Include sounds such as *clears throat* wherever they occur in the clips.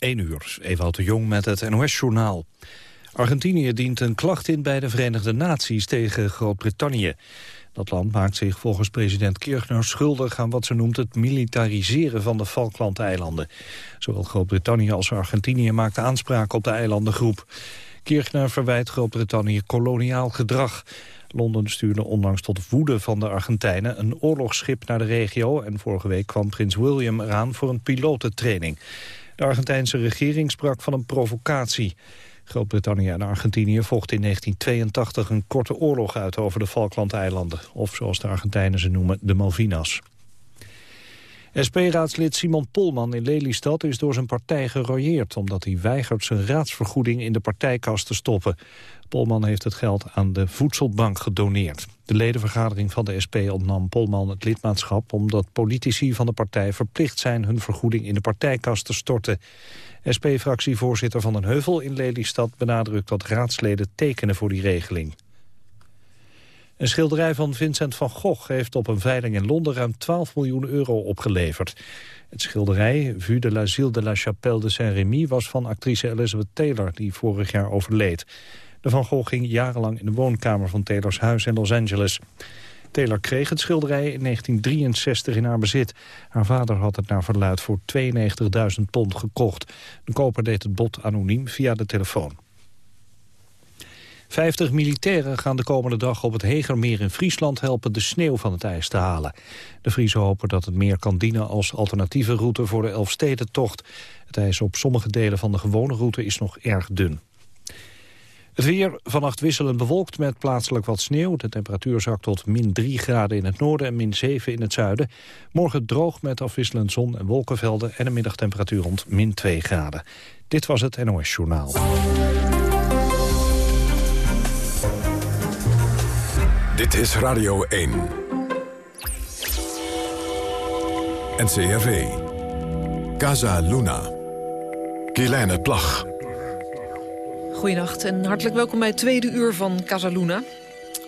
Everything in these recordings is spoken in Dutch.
1 uur, Ewout de Jong met het NOS-journaal. Argentinië dient een klacht in bij de Verenigde Naties tegen Groot-Brittannië. Dat land maakt zich volgens president Kirchner schuldig aan wat ze noemt het militariseren van de Falklandeilanden. Zowel Groot-Brittannië als Argentinië maakten aanspraak op de eilandengroep. Kirchner verwijt Groot-Brittannië koloniaal gedrag. Londen stuurde onlangs tot woede van de Argentijnen een oorlogsschip naar de regio... en vorige week kwam prins William eraan voor een pilotentraining. De Argentijnse regering sprak van een provocatie. Groot-Brittannië en Argentinië vochten in 1982 een korte oorlog uit over de Falklandeilanden. Of zoals de Argentijnen ze noemen, de Malvinas. SP-raadslid Simon Polman in Lelystad is door zijn partij gerooieerd... omdat hij weigert zijn raadsvergoeding in de partijkast te stoppen. Polman heeft het geld aan de voedselbank gedoneerd. De ledenvergadering van de SP ontnam Polman het lidmaatschap... omdat politici van de partij verplicht zijn hun vergoeding in de partijkast te storten. SP-fractievoorzitter Van den Heuvel in Lelystad benadrukt dat raadsleden tekenen voor die regeling. Een schilderij van Vincent van Gogh heeft op een veiling in Londen ruim 12 miljoen euro opgeleverd. Het schilderij Vue de la Zille de la Chapelle de Saint-Rémy was van actrice Elizabeth Taylor die vorig jaar overleed. De Van Gogh ging jarenlang in de woonkamer van Taylors huis in Los Angeles. Taylor kreeg het schilderij in 1963 in haar bezit. Haar vader had het naar verluid voor 92.000 pond gekocht. De koper deed het bod anoniem via de telefoon. 50 militairen gaan de komende dag op het Hegermeer in Friesland helpen de sneeuw van het ijs te halen. De Friesen hopen dat het meer kan dienen als alternatieve route voor de Elfstedentocht. Het ijs op sommige delen van de gewone route is nog erg dun. Het weer vannacht wisselend bewolkt met plaatselijk wat sneeuw. De temperatuur zakt tot min 3 graden in het noorden en min 7 in het zuiden. Morgen droog met afwisselend zon en wolkenvelden... en een middagtemperatuur rond min 2 graden. Dit was het NOS Journaal. Dit is Radio 1. NCRV. Casa Luna. Kielijne Plag. Goedenacht en hartelijk welkom bij het tweede uur van Casaluna.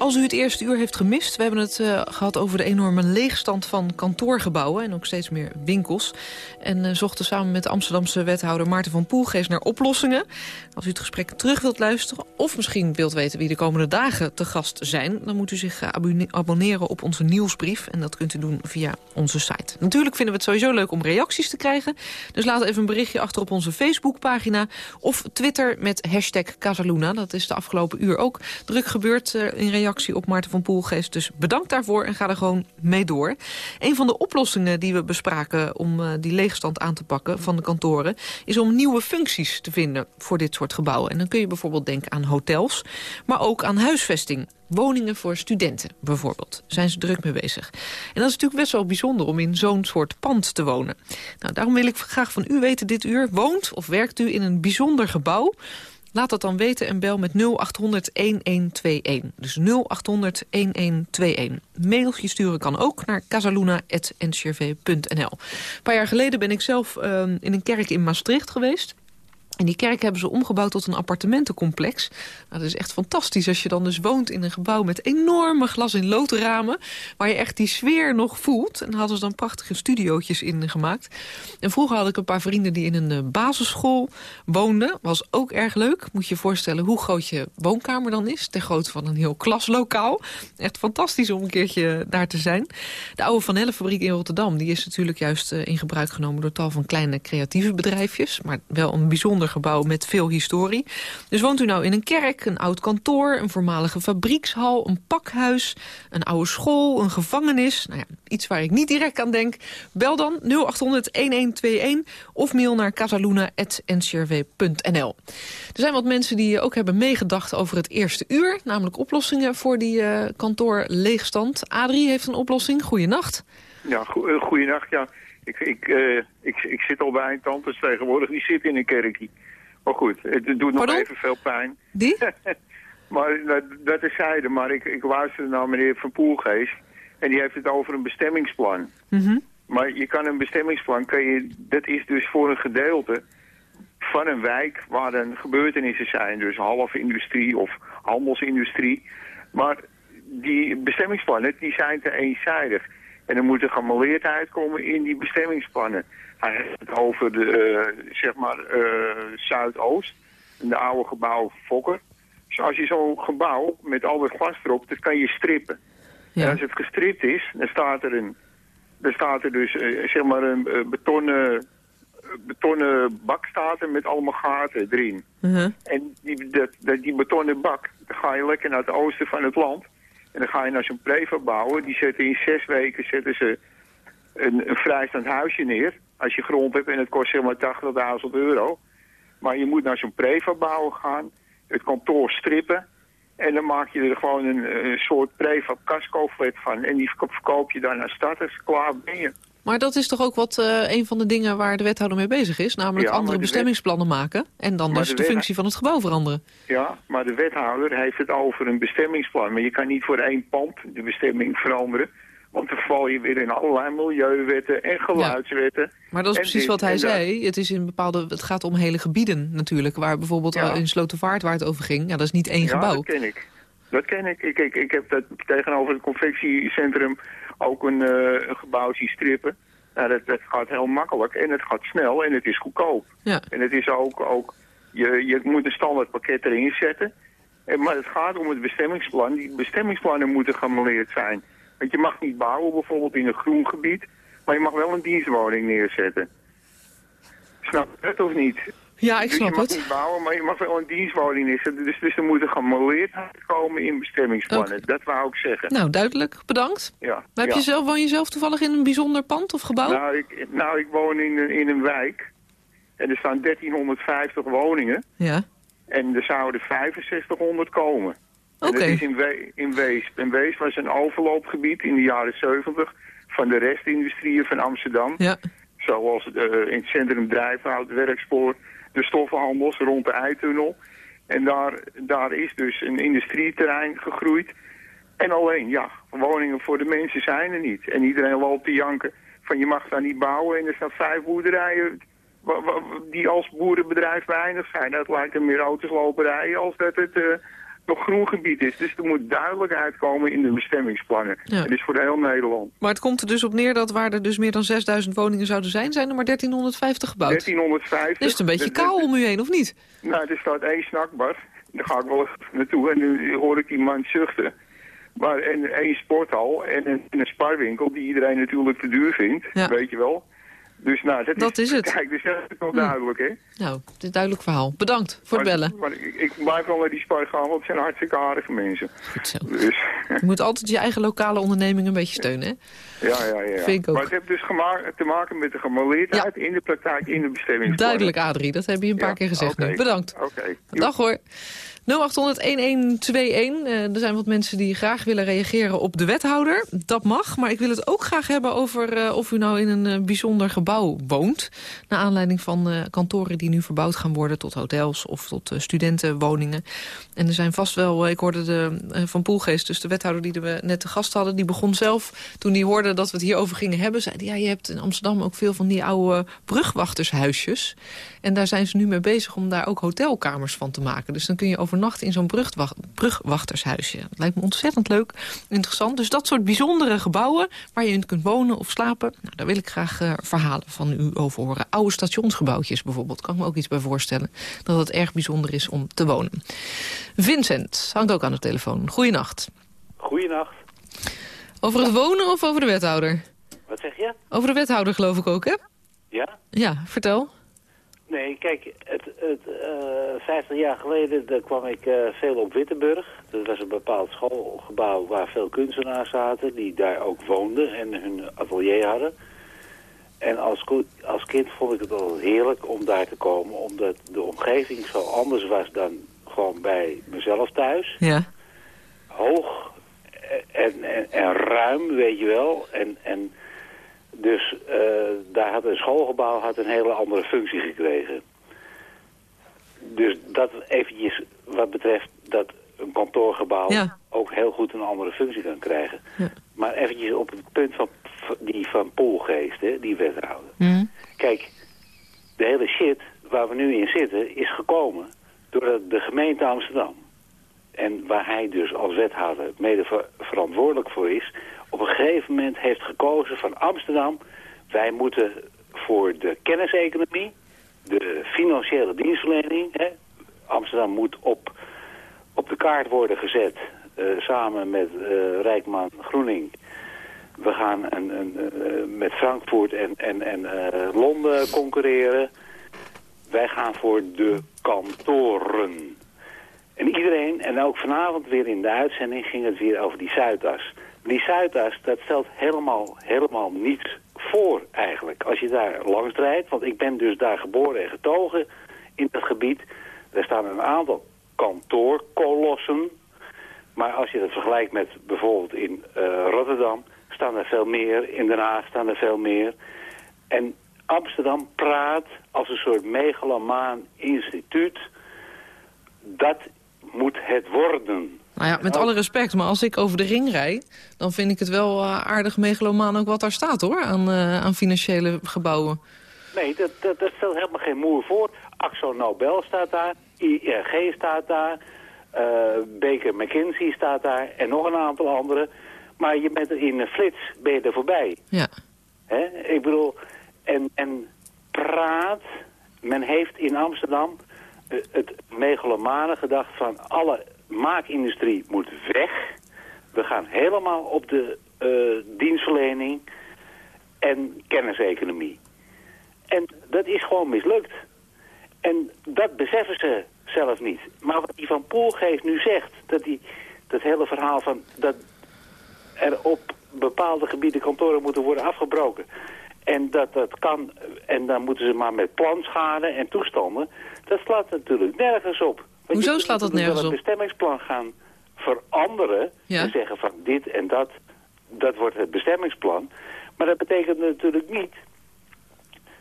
Als u het eerste uur heeft gemist, we hebben het uh, gehad over de enorme leegstand van kantoorgebouwen en ook steeds meer winkels. En uh, zochten samen met de Amsterdamse wethouder Maarten van Poelgeest naar oplossingen. Als u het gesprek terug wilt luisteren of misschien wilt weten wie de komende dagen te gast zijn, dan moet u zich uh, abonneren op onze nieuwsbrief. En dat kunt u doen via onze site. Natuurlijk vinden we het sowieso leuk om reacties te krijgen. Dus laat even een berichtje achter op onze Facebookpagina of Twitter met hashtag Casaluna. Dat is de afgelopen uur ook druk gebeurd in reactie op Maarten van Poelgeest. Dus bedankt daarvoor en ga er gewoon mee door. Een van de oplossingen die we bespraken om uh, die leegstand aan te pakken van de kantoren... is om nieuwe functies te vinden voor dit soort gebouwen. En dan kun je bijvoorbeeld denken aan hotels, maar ook aan huisvesting. Woningen voor studenten bijvoorbeeld, zijn ze druk mee bezig. En dat is natuurlijk best wel bijzonder om in zo'n soort pand te wonen. Nou, daarom wil ik graag van u weten dit uur. Woont of werkt u in een bijzonder gebouw? Laat dat dan weten en bel met 0800-1121. Dus 0800-1121. Mailtje sturen kan ook naar casaluna.ncrv.nl. Een paar jaar geleden ben ik zelf uh, in een kerk in Maastricht geweest. En die kerk hebben ze omgebouwd tot een appartementencomplex. Nou, dat is echt fantastisch als je dan dus woont in een gebouw... met enorme glas- in loodramen... waar je echt die sfeer nog voelt. En hadden ze dan prachtige studiootjes in gemaakt. En vroeger had ik een paar vrienden die in een uh, basisschool woonden. Was ook erg leuk. Moet je je voorstellen hoe groot je woonkamer dan is. Ter grootte van een heel klaslokaal. Echt fantastisch om een keertje daar te zijn. De oude Van Helle fabriek in Rotterdam... die is natuurlijk juist uh, in gebruik genomen... door tal van kleine creatieve bedrijfjes. Maar wel een bijzonder gebouw met veel historie. Dus woont u nou in een kerk, een oud kantoor, een voormalige fabriekshal, een pakhuis, een oude school, een gevangenis. Nou ja, iets waar ik niet direct aan denk. Bel dan 0800-1121 of mail naar casaluna.ncrv.nl. Er zijn wat mensen die ook hebben meegedacht over het eerste uur. Namelijk oplossingen voor die uh, kantoorleegstand. Adrie heeft een oplossing. Goeienacht. Ja, go goeienacht. Ja. Ik, ik, uh, ik, ik zit al bij een tante tegenwoordig, die zit in een kerkje. Maar goed, het, doet nog even veel pijn. Die? *laughs* maar dat, dat is zijde, maar ik, ik luisterde naar meneer Van Poelgeest. En die heeft het over een bestemmingsplan. Mm -hmm. Maar je kan een bestemmingsplan, kan je, dat is dus voor een gedeelte van een wijk waar een gebeurtenissen zijn. Dus half industrie of handelsindustrie. Maar die bestemmingsplannen, die zijn te eenzijdig. En er moet een gemaleerdheid komen in die bestemmingsplannen. Hij heeft het over de, eh, zeg maar, eh, Zuidoost. De oude gebouw Fokker. Dus als je zo'n gebouw met al dat glas erop, dat kan je strippen. En als het gestript is, dan staat er, een, dan staat er dus eh, zeg maar een betonnen, betonnen bak staat er met allemaal gaten erin. Uh-huh. En die, dat, dat, die betonnen bak, dan ga je lekker naar het oosten van het land. En dan ga je naar zo'n prefab bouwen. Die zetten in zes weken zetten ze een, een vrijstaand huisje neer. Als je grond hebt en het kost zeg maar 80.000 euro. Maar je moet naar zo'n prefab bouwen gaan. Het kantoor strippen. En dan maak je er gewoon een, een soort prefab casco-flat van. En die verko- verkoop je dan naar starters. Klaar ben je. Maar dat is toch ook wat eh, een van de dingen waar de wethouder mee bezig is? Namelijk Ja, andere wet- bestemmingsplannen maken. En dan Maar dus de functie van het gebouw veranderen. Ja, maar de wethouder heeft het over een bestemmingsplan. Maar je kan niet voor één pand de bestemming veranderen. Want dan val je weer in allerlei milieuwetten en geluidswetten. Maar dat is precies dit wat hij zei. Het, is in bepaalde, het gaat om hele gebieden natuurlijk. Waar bijvoorbeeld Ja. in Slotervaart waar het over ging. Ja, dat is niet één Ja, gebouw. dat ken ik. Dat ken ik. Ik, ik, ik heb dat tegenover het confectiecentrum ook een, eh, een gebouw zien strippen. Nou, dat, dat gaat heel makkelijk en het gaat snel en het is goedkoop. Ja. En het is ook, ook je, je moet een standaard pakket erin zetten. En, maar het gaat om het bestemmingsplan. Die bestemmingsplannen moeten gemaleerd zijn. Want je mag niet bouwen bijvoorbeeld in een groen gebied, maar je mag wel een dienstwoning neerzetten. Snap je het of niet? Ja, ik dus snap je mag het. niet bouwen, maar je mag wel een dienstwoning neerzetten. Dus, dus er moet een gemaleerdheid komen in bestemmingsplannen. Dat wou ik zeggen. Nou, duidelijk. Bedankt. Ja. Maar heb ja. je zelf, woon je zelf toevallig in een bijzonder pand of gebouw? Nou, ik, nou, ik woon in, een- in een wijk. En er staan 1350 woningen. Ja. En er zouden 6500 komen. En Oké. dat is in, We in Weesp. En Weesp was een overloopgebied in de jaren 70 van de restindustrieën van Amsterdam. Ja. Zoals eh, in het centrum Drijfhout, Werkspoor, de stoffenhandels rond de Eitunnel. En daar, daar is dus een industrieterrein gegroeid. En alleen, ja, woningen voor de mensen zijn er niet. En iedereen loopt te janken van je mag daar niet bouwen. En er staan vijf boerderijen die als boerenbedrijf beëindigd zijn. Dat lijkt er meer autosloperij als dat het eh, nog groen gebied is. Dus er moet duidelijkheid komen in de bestemmingsplannen. Ja. Het is voor heel Nederland. Maar het komt er dus op neer dat waar er dus meer dan 6000 woningen zouden zijn... zijn er maar 1350 gebouwd. 1350. Is het een beetje kaal om u heen, of niet? Nou, er staat één snackbar. Daar ga ik wel even naartoe en nu hoor ik die man zuchten. Maar en één sporthal en een, en een sparwinkel die iedereen natuurlijk te duur vindt, Ja. weet je wel. Dus nou, dat, Dat is het. Kijk, dus dat is wel duidelijk, hè. Nou, het is een duidelijk verhaal. Bedankt voor het bellen. Maar ik, ik blijf wel naar die spar gaan, want het zijn hartstikke aardige mensen. Goed zo. Dus, Je moet altijd je eigen lokale onderneming een beetje steunen, hè? ja, ja, ja. Vind ik ook. Maar het heeft dus te maken met de gemaleerdheid in de praktijk, in de bestemming. Duidelijk, Adrie. Dat heb je een paar Ja, keer gezegd. Bedankt. Oké. Dag hoor. 0800-1121. Eh, er zijn wat mensen die graag willen reageren op de wethouder. Dat mag, maar ik wil het ook graag hebben over eh, of u nou in een eh, bijzonder gebouw woont. Naar aanleiding van kantoren die nu verbouwd gaan worden tot hotels of tot studentenwoningen. En er zijn vast wel, eh, ik hoorde de, eh, van Poelgeest, dus de wethouder die we net te gast hadden, die begon zelf, toen hij hoorde dat we het hierover gingen hebben, zei ja, je hebt in Amsterdam ook veel van die oude brugwachtershuisjes. En daar zijn ze nu mee bezig om daar ook hotelkamers van te maken. Dus dan kun je overnachten in zo'n brugwacht, brugwachtershuisje. Dat lijkt me ontzettend leuk, interessant. Dus dat soort bijzondere gebouwen waar je in kunt wonen of slapen. Nou, daar wil ik graag eh, verhalen van u over horen. Oude stationsgebouwtjes bijvoorbeeld. Kan ik me ook iets bij voorstellen. Dat het erg bijzonder is om te wonen. Vincent hangt ook aan de telefoon. Goeienacht. Goeienacht. Over het wonen of over de wethouder? Wat zeg je? Over de wethouder geloof ik ook, hè? Ja? Ja, vertel. Nee, kijk, het, het, eh 50 jaar geleden daar kwam ik eh, veel op Wittenburg. Dat was een bepaald schoolgebouw waar veel kunstenaars zaten, die daar ook woonden en hun atelier hadden. En als, als kind vond ik het al heerlijk om daar te komen, omdat de omgeving zo anders was dan gewoon bij mezelf thuis. Ja. hoog en, en, en ruim, weet je wel. En, en dus eh, daar had een schoolgebouw had een hele andere functie gekregen. Dus dat eventjes wat betreft dat een kantoorgebouw Ja. ook heel goed een andere functie kan krijgen. Ja. Maar eventjes op het punt van die van Poelgeest, hè, die wethouder. Hm. Kijk, de hele shit waar we nu in zitten is gekomen door de gemeente Amsterdam. En waar hij dus als wethouder mede ver- verantwoordelijk voor is... op een gegeven moment heeft gekozen van Amsterdam... wij moeten voor de kenniseconomie, de financiële dienstverlening. Hè. Amsterdam moet op, op de kaart worden gezet eh, samen met uh, Rijkman Groening. We gaan een, een, uh, met Frankfurt en, en, en Londen concurreren. Wij gaan voor de kantoren. En iedereen, en ook vanavond weer in de uitzending, ging het weer over die Zuidas. Die Zuidas, dat stelt helemaal, helemaal niets voor eigenlijk. Als je daar langs rijdt, want ik ben dus daar geboren en getogen in dat gebied. Er staan een aantal kantoorkolossen. Maar als je dat vergelijkt met bijvoorbeeld in uh, Rotterdam, staan er veel meer. In Den Haag staan er veel meer. En Amsterdam praat als een soort megalomaan instituut. Dat moet het worden. Nou ja, met alle respect, maar als ik over de ring rij... dan vind ik het wel uh, aardig megalomaan ook wat daar staat, hoor, aan, uh, aan financiële gebouwen. Nee, dat, dat, dat stelt helemaal geen moer voor. Axo Nobel staat daar, IRG staat daar, uh, Baker McKinsey staat daar en nog een aantal andere. Maar je bent er in een flits, ben je er voorbij. Ja. Hè? Ik bedoel, en, en praat, men heeft in Amsterdam het megalomane gedacht van alle maakindustrie moet weg. We gaan helemaal op de uh, dienstverlening en kenniseconomie. En dat is gewoon mislukt. En dat beseffen ze zelf niet. Maar wat die Van Poelgeest nu zegt, dat die, dat hele verhaal van dat er op bepaalde gebieden kantoren moeten worden afgebroken. En dat dat kan, en dan moeten ze maar met planschade en toestanden. Dat slaat natuurlijk nergens op. Hoezo slaat dat nergens op? een bestemmingsplan gaan veranderen. En zeggen van dit en dat, dat wordt het bestemmingsplan. Maar dat betekent natuurlijk niet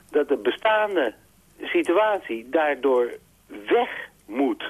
dat de bestaande situatie daardoor weg moet.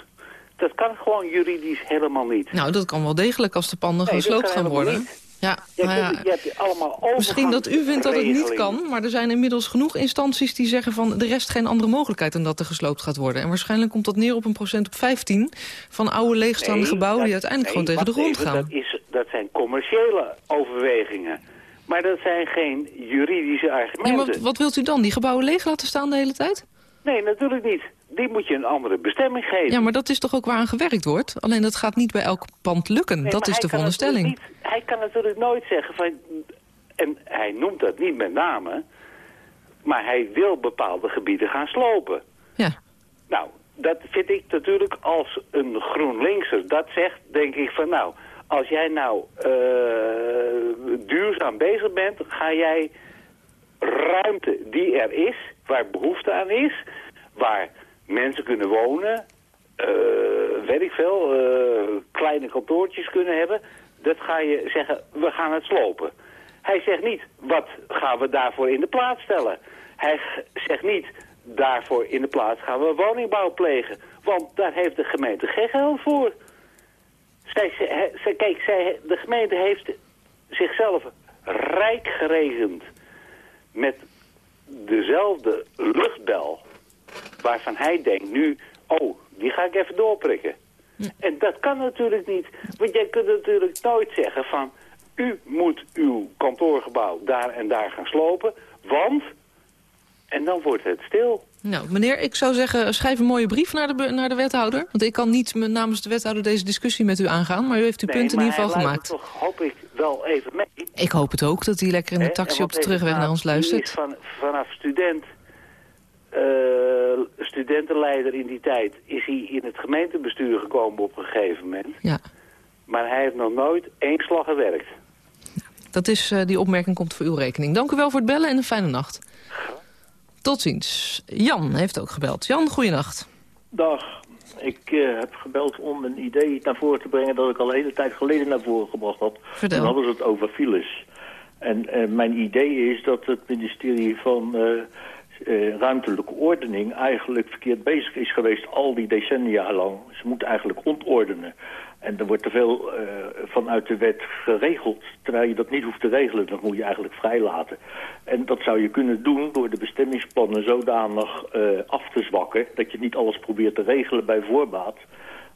Dat kan gewoon juridisch helemaal niet. Nou, dat kan wel degelijk als de panden nee, gesloopt gaan worden. Niet. Ja, je, ja, je hebt allemaal Misschien dat u vindt dat het niet kan, maar er zijn inmiddels genoeg instanties die zeggen van de rest geen andere mogelijkheid dan dat er gesloopt gaat worden. En waarschijnlijk komt dat neer op een procent op 15 van oude leegstaande gebouwen die uiteindelijk gewoon tegen de grond gaan. Dat, is, dat zijn commerciële overwegingen. Maar dat zijn geen juridische argumenten. Ja, wat, wat wilt u dan? Die gebouwen leeg laten staan de hele tijd? Nee, natuurlijk niet. Die moet je een andere bestemming geven. Ja, maar dat is toch ook waar aan gewerkt wordt? Alleen dat gaat niet bij elk pand lukken. dat is de veronderstelling. Niet, hij kan natuurlijk nooit zeggen van... En hij noemt dat niet met name... Maar hij wil bepaalde gebieden gaan slopen. Ja. Nou, dat vind ik natuurlijk als een GroenLinkser dat zegt, denk ik van nou... Als jij nou uh, duurzaam bezig bent, ga jij ruimte die er is, waar behoefte aan is, waar mensen kunnen wonen, uh, weet ik veel, uh, kleine kantoortjes kunnen hebben, dat ga je zeggen, we gaan het slopen. Hij zegt niet, wat gaan we daarvoor in de plaats stellen? Hij zegt niet, daarvoor in de plaats gaan we woningbouw plegen. Want daar heeft de gemeente geen geld voor. Zij, kijk, zij, de gemeente heeft zichzelf rijk geregend met dezelfde luchtbel waarvan hij denkt nu, oh, die ga ik even doorprikken. En dat kan natuurlijk niet, want jij kunt natuurlijk nooit zeggen van, u moet uw kantoorgebouw daar en daar gaan slopen, want, en dan wordt het stil. Nou, meneer, ik zou zeggen, schrijf een mooie brief naar de, naar de wethouder. Want ik kan niet namens de wethouder deze discussie met u aangaan. Maar u heeft uw nee, punt in ieder geval gemaakt. toch, hoop ik, wel even mee. Ik hoop het ook, dat hij lekker in de taxi op de terugweg naar ons luistert. Van, vanaf student, uh, studentenleider in die tijd, is hij in het gemeentebestuur gekomen op een gegeven moment. Ja. Maar hij heeft nog nooit één slag gewerkt. Dat is, uh, die opmerking komt voor uw rekening. Dank u wel voor het bellen en een fijne nacht. Tot ziens. Jan heeft ook gebeld. Jan, goeienacht. Dag. Ik uh, heb gebeld om een idee naar voren te brengen... dat ik al een hele tijd geleden naar voren gebracht had. Vertel. Dan hadden ze het over files. En uh, mijn idee is dat het ministerie van uh, ruimtelijke ordening... eigenlijk verkeerd bezig is geweest al die decennia lang. Ze moeten eigenlijk ontordenen. En er wordt te veel uh, vanuit de wet geregeld, terwijl je dat niet hoeft te regelen. Dat moet je eigenlijk vrijlaten. En dat zou je kunnen doen door de bestemmingsplannen zodanig uh, af te zwakken... dat je niet alles probeert te regelen bij voorbaat...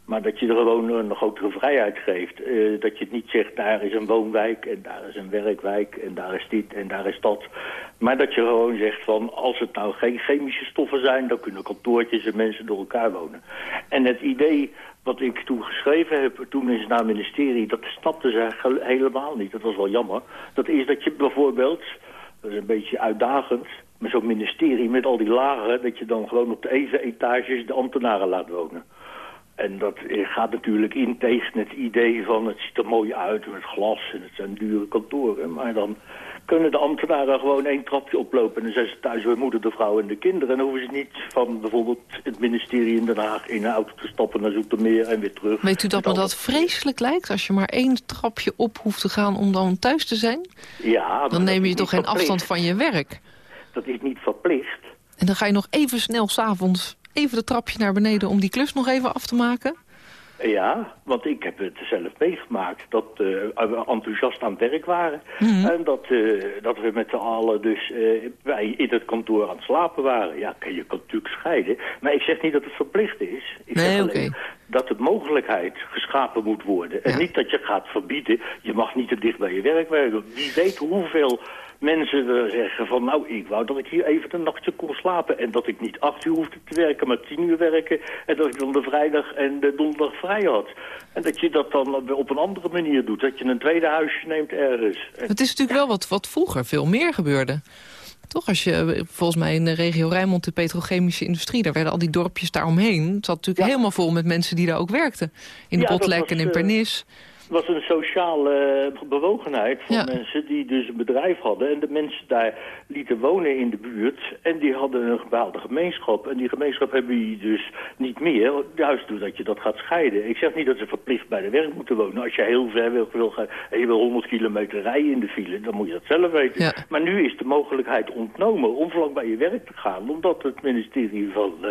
Maar dat je er gewoon een grotere vrijheid geeft. Uh, dat je het niet zegt, daar is een woonwijk en daar is een werkwijk en daar is dit en daar is dat. Maar dat je gewoon zegt van, als het nou geen chemische stoffen zijn... dan kunnen kantoortjes en mensen door elkaar wonen. En het idee wat ik toen geschreven heb, toen in het ministerie... dat snapte ze helemaal niet. Dat was wel jammer. Dat is dat je bijvoorbeeld, dat is een beetje uitdagend... met zo'n ministerie met al die lagen... dat je dan gewoon op de even etages de ambtenaren laat wonen. En dat gaat natuurlijk in tegen het idee van het ziet er mooi uit met glas en het zijn dure kantoren. Maar dan kunnen de ambtenaren gewoon één trapje oplopen en dan zijn ze thuis bij moeder, de vrouw en de kinderen. En dan hoeven ze niet van bijvoorbeeld het ministerie in Den Haag in een auto te stappen naar Zoetermeer en weer terug. Weet u dat me dat vreselijk lijkt als je maar één trapje op hoeft te gaan om dan thuis te zijn? Ja. Dan neem je toch geen afstand van je werk? Dat is niet verplicht. En dan ga je nog even snel s'avonds even de trapje naar beneden om die klus nog even af te maken? Ja, want ik heb het zelf meegemaakt dat uh, we enthousiast aan het werk waren. Mhm. En dat, uh, dat we met z'n allen dus uh, wij in het kantoor aan het slapen waren. Ja, je kan natuurlijk scheiden. Maar ik zeg niet dat het verplicht is. Ik nee, zeg alleen okay. dat de mogelijkheid geschapen moet worden. En Ja. niet dat je gaat verbieden, je mag niet te dicht bij je werk werken. Wie weet hoeveel mensen er zeggen van... nou, ik wou dat ik hier even een nachtje kon slapen... en dat ik niet acht uur hoefde te werken, maar tien uur werken... en dat ik dan de vrijdag en de donderdag vrij had. En dat je dat dan op een andere manier doet. Dat je een tweede huisje neemt ergens. En- Het is natuurlijk wel wat, wat vroeger veel meer gebeurde. Toch, als je eh, volgens mij in de regio Rijnmond, de petrochemische industrie... daar werden al die dorpjes daaromheen. Het zat natuurlijk Ja. helemaal vol met mensen die daar ook werkten. In de Ja, Botlek en in eh, Pernis. Was een sociale eh, bewogenheid van Ja. mensen die dus een bedrijf hadden. En de mensen daar lieten wonen in de buurt. En die hadden een bepaalde gemeenschap. En die gemeenschap hebben je dus niet meer. Juist doordat je dat gaat scheiden. Ik zeg niet dat ze verplicht bij de werk moeten wonen. Als je heel ver wil, wil gaan en je wil 100 kilometer rijden in de file, dan moet je dat zelf weten. Ja. Maar nu is de mogelijkheid ontnomen om vlak bij je werk te gaan. Omdat het ministerie van eh,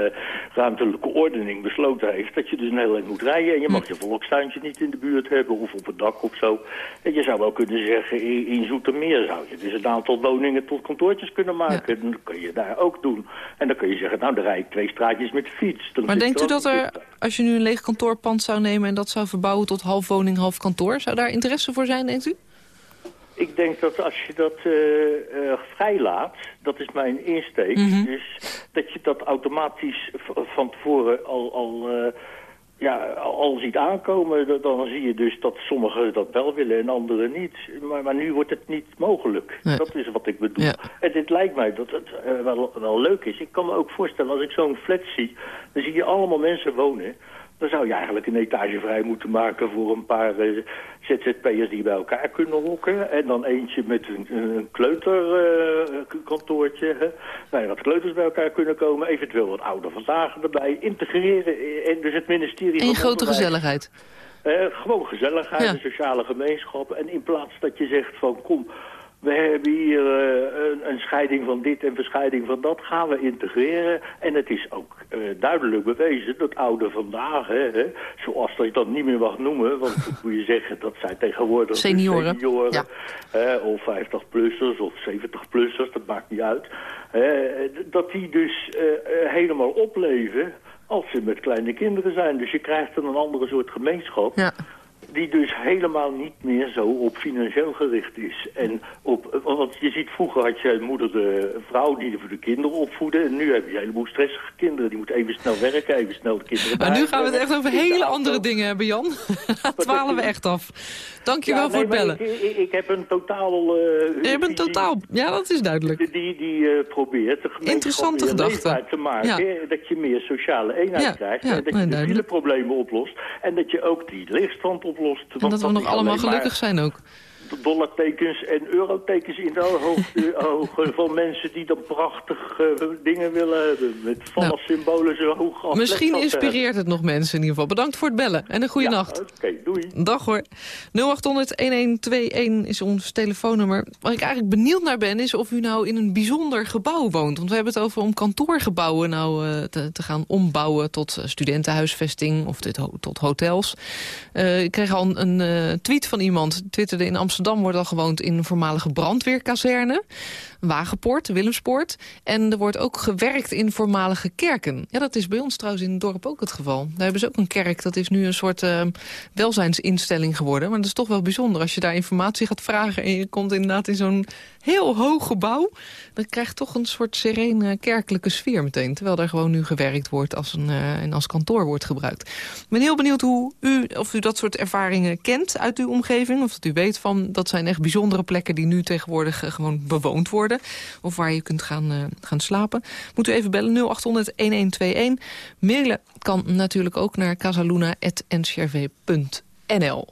Ruimtelijke Ordening besloten heeft dat je dus een heel eind moet rijden. En je mag je volkstuintje niet in de buurt hebben of op het dak of zo. En je zou wel kunnen zeggen, in, in Zoetermeer zou je dus een aantal woningen tot kantoortjes kunnen maken. Dan kun je daar ook doen. En dan kun je zeggen, nou dan rijd ik twee straatjes met de fiets. Dan Maar denkt u dat er, als je nu een leeg kantoorpand zou nemen... en dat zou verbouwen tot half woning, half kantoor... zou daar interesse voor zijn, denkt u? Ik denk dat als je dat eh, eh, vrijlaat, dat is mijn insteek, dus dat je dat automatisch van tevoren al, al, eh, ja, al ziet aankomen. Dan zie je dus dat sommigen dat wel willen en anderen niet. Maar, maar nu wordt het niet mogelijk. Nee. Dat is wat ik bedoel. Ja. En dit lijkt mij dat het eh, wel, wel leuk is. Ik kan me ook voorstellen, als ik zo'n flat zie, dan zie je allemaal mensen wonen. Dan zou je eigenlijk een etage vrij moeten maken voor een paar eh, ZZP'ers die bij elkaar kunnen hokken. En dan eentje met een, een kleuterkantoortje. hè. nou ja, dat kleuters bij elkaar kunnen komen. Eventueel wat ouder vandaag erbij. Integreren. eh, En dus het ministerie En van grote Onderwijs. gezelligheid. Eh, gewoon gezelligheid, Ja. een sociale gemeenschap. En in plaats dat je zegt van kom, we hebben hier eh, een, een scheiding van dit en verscheiding van dat, gaan we integreren. En het is ook eh, duidelijk bewezen dat ouderen vandaag, hè, hè, zoals dat je dat niet meer mag noemen, want dat moet je *laughs* zeggen, dat zijn tegenwoordig Senioren, senioren ja. hè, of 50-plussers of 70-plussers, dat maakt niet uit. Dat die dus eh, helemaal opleven als ze met kleine kinderen zijn. Dus je krijgt dan een andere soort gemeenschap Ja. Die dus helemaal niet meer zo op financieel gericht is. En op, want je ziet, vroeger had je een moeder, de vrouw die voor de kinderen opvoedde. En nu heb je een heleboel stressige kinderen. Die moeten even snel werken, even snel de kinderen Maar nu gaan we het echt over hele andere dingen hebben, Jan. *laughs* *laughs* Dwalen we echt af. Dank je Ja, wel voor nee, het bellen. Ik, ik, ik heb een totaal... eh, Je bent visie totaal... Ja, dat is duidelijk. Die, die eh, probeert de Interessante gedachte. te maken. Dat je meer sociale eenheid Ja, krijgt. en dat je nee, de fileproblemen oplost. En dat je ook die leegstand oplost. En dat we nog allemaal gelukkig zijn ook. Dollartekens en eurotekens in de *laughs* ogen van mensen die dan prachtig eh, dingen willen hebben. Met vallen symbolen zo hoog. Misschien inspireert het nog mensen in ieder geval. Bedankt voor het bellen en een goede nacht. Oké, doei. Dag hoor. 0800-1121 is ons telefoonnummer. Waar ik eigenlijk benieuwd naar ben is of u nou in een bijzonder gebouw woont. Want we hebben het over om kantoorgebouwen nou eh, te, te gaan ombouwen tot eh, studentenhuisvesting of dit ho- tot hotels. Eh, ik kreeg al een, tweet van iemand, twitterde in Amsterdam Amsterdam wordt al gewoond in voormalige brandweerkazerne. Wagenpoort, Willemspoort. En er wordt ook gewerkt in voormalige kerken. Ja, dat is bij ons trouwens in het dorp ook het geval. Daar hebben ze ook een kerk. Dat is nu een soort uh, welzijnsinstelling geworden. Maar dat is toch wel bijzonder als je daar informatie gaat vragen... en je komt inderdaad in zo'n heel hoog gebouw... dan krijgt toch een soort serene kerkelijke sfeer meteen. Terwijl daar gewoon nu gewerkt wordt als een, uh, en als kantoor wordt gebruikt. Ik ben heel benieuwd hoe u, of u dat soort ervaringen kent uit uw omgeving. Of dat u weet van dat zijn echt bijzondere plekken die nu tegenwoordig uh, gewoon bewoond worden. Of waar je kunt gaan, gaan slapen. Moet u even bellen 0800-1121. Mailen kan natuurlijk ook naar casaluna.ncrv.nl.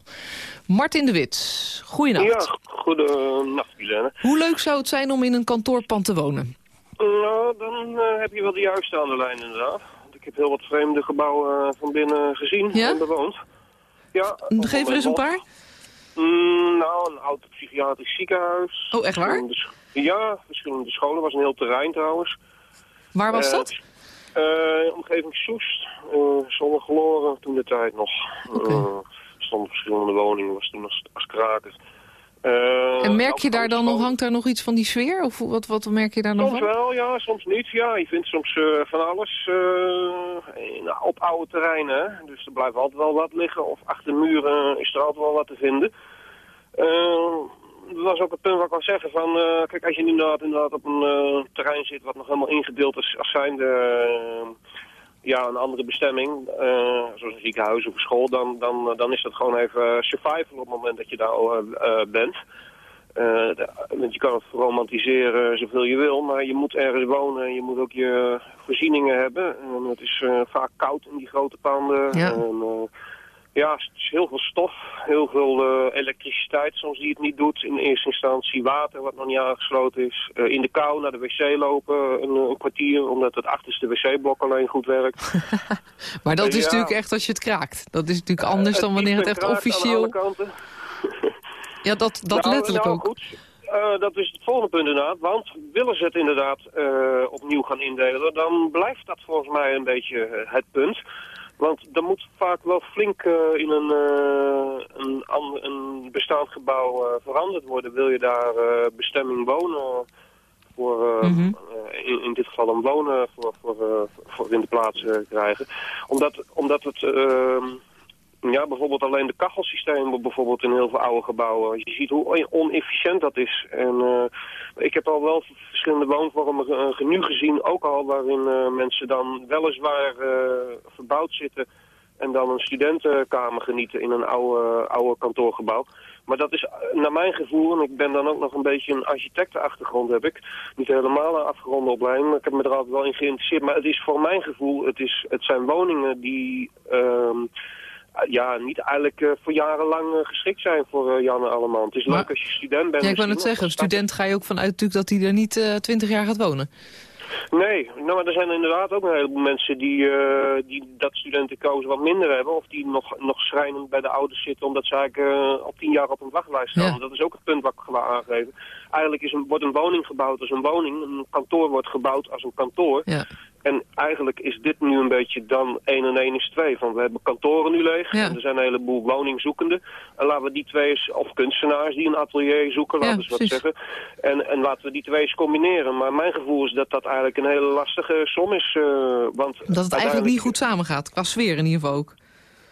Martin de Wit, goeienacht. Ja, goedenacht. Hoe leuk zou het zijn om in een kantoorpand te wonen? Nou, dan uh, heb je wel de juiste aan de lijn inderdaad. Want ik heb heel wat vreemde gebouwen uh, van binnen gezien ja? en bewoond. Ja, Geef er eens een paar. Mm, nou, een oud psychiatrisch ziekenhuis. Oh, echt waar? Ja, verschillende scholen. was een heel terrein trouwens. Waar was uh, dat? Uh, omgeving Soest. Uh, Zonnegeloren toen de tijd nog. Okay. Uh, stonden verschillende woningen, was toen als, als kraker. Uh, en merk je daar dan nog, hangt daar nog iets van die sfeer? Of wat, wat merk je daar nog soms van? Soms wel, ja, soms niet. Ja, je vindt soms uh, van alles uh, in, op oude terreinen. Dus er blijft altijd wel wat liggen. Of achter muren is er altijd wel wat te vinden. dat was ook het punt wat ik wou zeggen. Van, kijk, als je inderdaad, inderdaad op een terrein zit wat nog helemaal ingedeeld is als zijnde ja, een andere bestemming, uh, zoals een ziekenhuis of een school, dan, dan, dan is dat gewoon even survival op het moment dat je daar uh, bent. Uh, want je kan het romantiseren zoveel je wil, maar je moet ergens wonen en je moet ook je voorzieningen hebben. En het is vaak koud in die grote panden. Ja. En, ja, het is heel veel stof, heel veel uh, elektriciteit soms die het niet doet. In eerste instantie water wat nog niet aangesloten is. Uh, in de kou naar de wc lopen een, een kwartier omdat het achterste wc-blok alleen goed werkt. *laughs* maar dat is ja. natuurlijk echt als je het kraakt. Dat is natuurlijk anders dan wanneer het echt officieel... *laughs* Ja, dat, dat nou, letterlijk nou, ook. Goed. Uh, dat is het volgende punt inderdaad. Want willen ze het inderdaad uh, opnieuw gaan indelen, dan blijft dat volgens mij een beetje het punt. Want er moet vaak wel flink uh, in een, uh, een, een, bestaand gebouw uh, veranderd worden. Wil je daar bestemming wonen voor, Mhm. mm -hmm. in, in, dit geval een wonen voor, voor, voor in de plaats krijgen. Omdat, omdat het... ehm, ja, bijvoorbeeld alleen de kachelsystemen bijvoorbeeld in heel veel oude gebouwen. Je ziet hoe onefficiënt dat is. En uh, ik heb al wel verschillende woonvormen uh, genu gezien, ook al waarin uh, mensen dan weliswaar verbouwd zitten en dan een studentenkamer genieten in een oude, oude kantoorgebouw. Maar dat is naar mijn gevoel, en ik ben dan ook nog een beetje een architectenachtergrond heb ik. Niet helemaal een afgeronde opleiding, maar ik heb me er altijd wel in geïnteresseerd. Maar het is voor mijn gevoel, het, is, het zijn woningen die... Uh, ja, niet eigenlijk uh, voor jarenlang uh, geschikt zijn voor uh, Jan Alleman. Het is Maar- leuk als je student bent. Ja, ik wou net zeggen, student ga je ook vanuit natuurlijk dat hij er niet eh, twintig jaar gaat wonen. Nee, nou, maar er zijn inderdaad ook een heleboel mensen die, eh, die dat studentenkozen wat minder hebben. Of die nog, nog schrijnend bij de ouders zitten omdat ze eigenlijk eh, al tien jaar op een wachtlijst staan. Ja. Dat is ook het punt wat ik wil aangeven. Eigenlijk is een, wordt een woning gebouwd als een woning. Een kantoor wordt gebouwd als een kantoor. Ja. En eigenlijk is dit nu een beetje dan 1 en 1 is 2. Van we hebben kantoren nu leeg. Ja. En er zijn een heleboel woningzoekenden. En laten we die twee eens, of kunstenaars die een atelier zoeken, laten we eens wat zeggen. En, en laten we die twee eens combineren. Maar mijn gevoel is dat dat eigenlijk een hele lastige som is. eh, want Dat het eigenlijk niet goed samengaat, qua sfeer in ieder geval ook.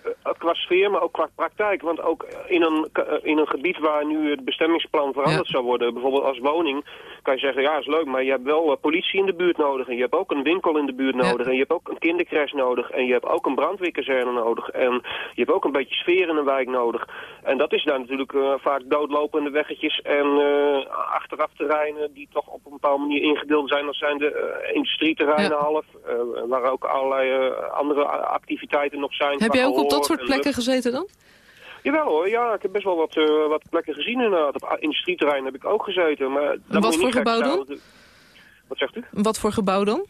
Eh, qua sfeer, maar ook qua praktijk. Want ook in een, eh, in een gebied waar nu het bestemmingsplan veranderd Ja. zou worden, bijvoorbeeld als woning, kan je zeggen, ja, is leuk, maar je hebt wel eh, politie in de buurt nodig. En je hebt ook een winkel in de buurt Ja. nodig. En je hebt ook een kindercrash nodig. En je hebt ook een brandweerkazerne nodig. En je hebt ook een beetje sfeer in een wijk nodig. En dat is daar natuurlijk eh, vaak doodlopende weggetjes en eh, achteraf terreinen die toch op een bepaalde manier ingedeeld zijn als zijn de eh, industrieterreinen Ja. half. waar ook allerlei andere activiteiten nog zijn. Heb jij ook op dat soort en plekken gezeten dan? Jawel hoor, ja, ik heb best wel wat, wat plekken gezien inderdaad. Op industrieterrein heb ik ook gezeten. Maar wat voor gebouw dan? Wat zegt u? Wat voor gebouw dan?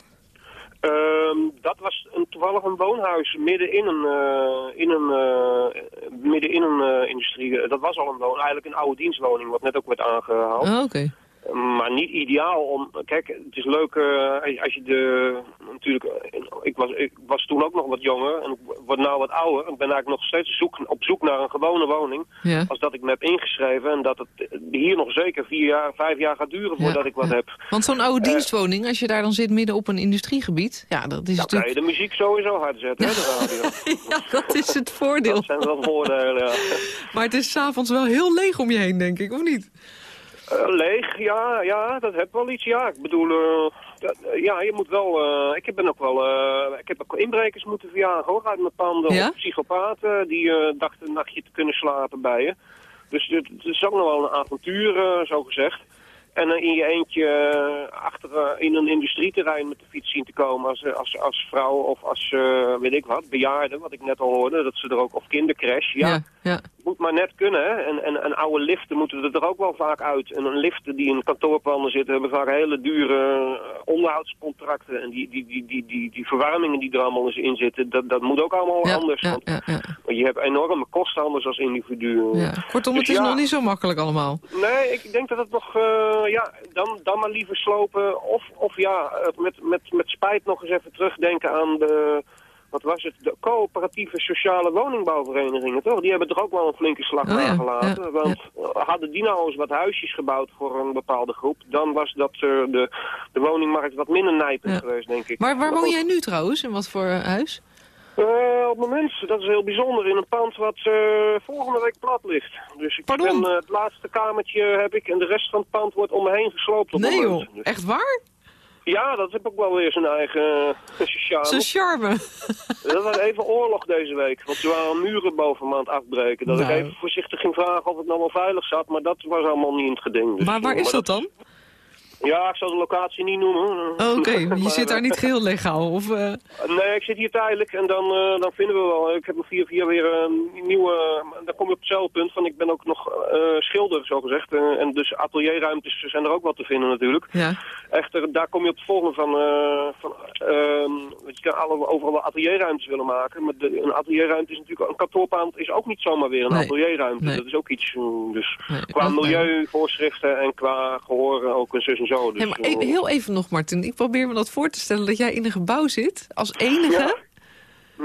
Ehm, dat was een, toevallig een woonhuis midden in een, eh, in een, eh, midden in een eh, industrie. Dat was al een woon, eigenlijk een oude dienstwoning, wat net ook werd aangehaald. Oh. Maar niet ideaal om... Kijk, het is leuk eh, als je de... Natuurlijk, eh, ik, was, ik was toen ook nog wat jonger en ik word nou wat ouder. Ik ben eigenlijk nog steeds zoek, op zoek naar een gewone woning. Ja. Als dat ik me heb ingeschreven en dat het hier nog zeker vier jaar, vijf jaar gaat duren voordat Ja, ik wat ja. heb. Want zo'n oude dienstwoning, als je daar dan zit midden op een industriegebied... ja, dat is Dan kan je de muziek sowieso hard zetten, hè, de *laughs* radio. Ja, dat is het voordeel. Dat zijn wel voordelen, ja. Maar het is s'avonds wel heel leeg om je heen, denk ik, of niet? Eh, leeg, ja, ja, dat heb wel iets, ja. Ik bedoel, eh, dat- eh, ja, je moet wel, ik ben ook wel, ik heb ook inbrekers moeten verjagen hoor, uit mijn panden. Ja? Psychopaten die dachten een nachtje te kunnen slapen bij je. Dus het, is ook nog wel een avontuur, zo gezegd. En in je eentje achter in een industrieterrein met de fiets zien te komen als, als, als vrouw of als, weet ik wat, bejaarde, wat ik net al hoorde, dat ze er ook, of kindercrash, ja. ja. ja. Moet maar net kunnen, hè. En, en, en oude liften moeten er ook wel vaak uit. En een liften die in kantoorpanden zitten, hebben vaak hele dure eh, onderhoudscontracten. En die, die, die, die, die, die verwarmingen die er allemaal eens in zitten, dat, dat moet ook allemaal Ja, anders. ja, Want ja, je hebt enorme kosten anders als individu. ja. Kortom, Dus het is nog niet zo makkelijk allemaal. Nee, ik denk dat het nog, eh, ja, dan, dan maar liever slopen. Of, of ja, het met, met, met spijt nog eens even terugdenken aan de, wat was het, de coöperatieve sociale woningbouwverenigingen, toch? Die hebben toch ook wel een flinke slag Oh ja, nagelaten. ja, want hadden die nou eens wat huisjes gebouwd voor een bepaalde groep, dan was dat eh, de, de woningmarkt wat minder nijpend Ja. geweest, denk ik. Maar waar woon jij nu trouwens? In wat voor eh, huis? Eh, op het moment, dat is heel bijzonder, in een pand wat volgende week plat ligt. Dus ik Pardon? ben, het laatste kamertje heb ik en de rest van het pand wordt om me heen gesloopt. Op Nee moment. joh, echt waar? Ja, dat heb ook wel weer zijn eigen uh, sociaal. Zo'n charme. Dat was even oorlog deze week, want ze waren muren boven me aan het afbreken. Dat Nou. ik even voorzichtig ging vragen of het nou wel veilig zat, maar dat was allemaal niet in het geding. Dus, Maar waar eh, is dat dan? Ja, ik zal de locatie niet noemen. Oh, Oké, *laughs* je zit daar eh, niet geheel legaal. Of, eh, Nee, ik zit hier tijdelijk en dan, eh, dan vinden we wel. Ik heb me via via weer een nieuwe... Dan kom je op hetzelfde punt van ik ben ook nog eh, schilder, zo gezegd. Eh, en dus atelierruimtes zijn er ook wel te vinden natuurlijk. ja. Echter, daar kom je op het volgende van... eh, van ehm, je kan alle, overal atelierruimtes willen maken. Maar de, een atelierruimte is natuurlijk... Een kantoorpand is ook niet zomaar weer een Nee. atelierruimte. Nee. Dat is ook iets... dus Nee, qua milieuvoorschriften en qua gehoor ook een zus en zo. Dus, Hey, maar e- eh, heel even nog, Martin. Ik probeer me dat voor te stellen dat jij in een gebouw zit, als enige.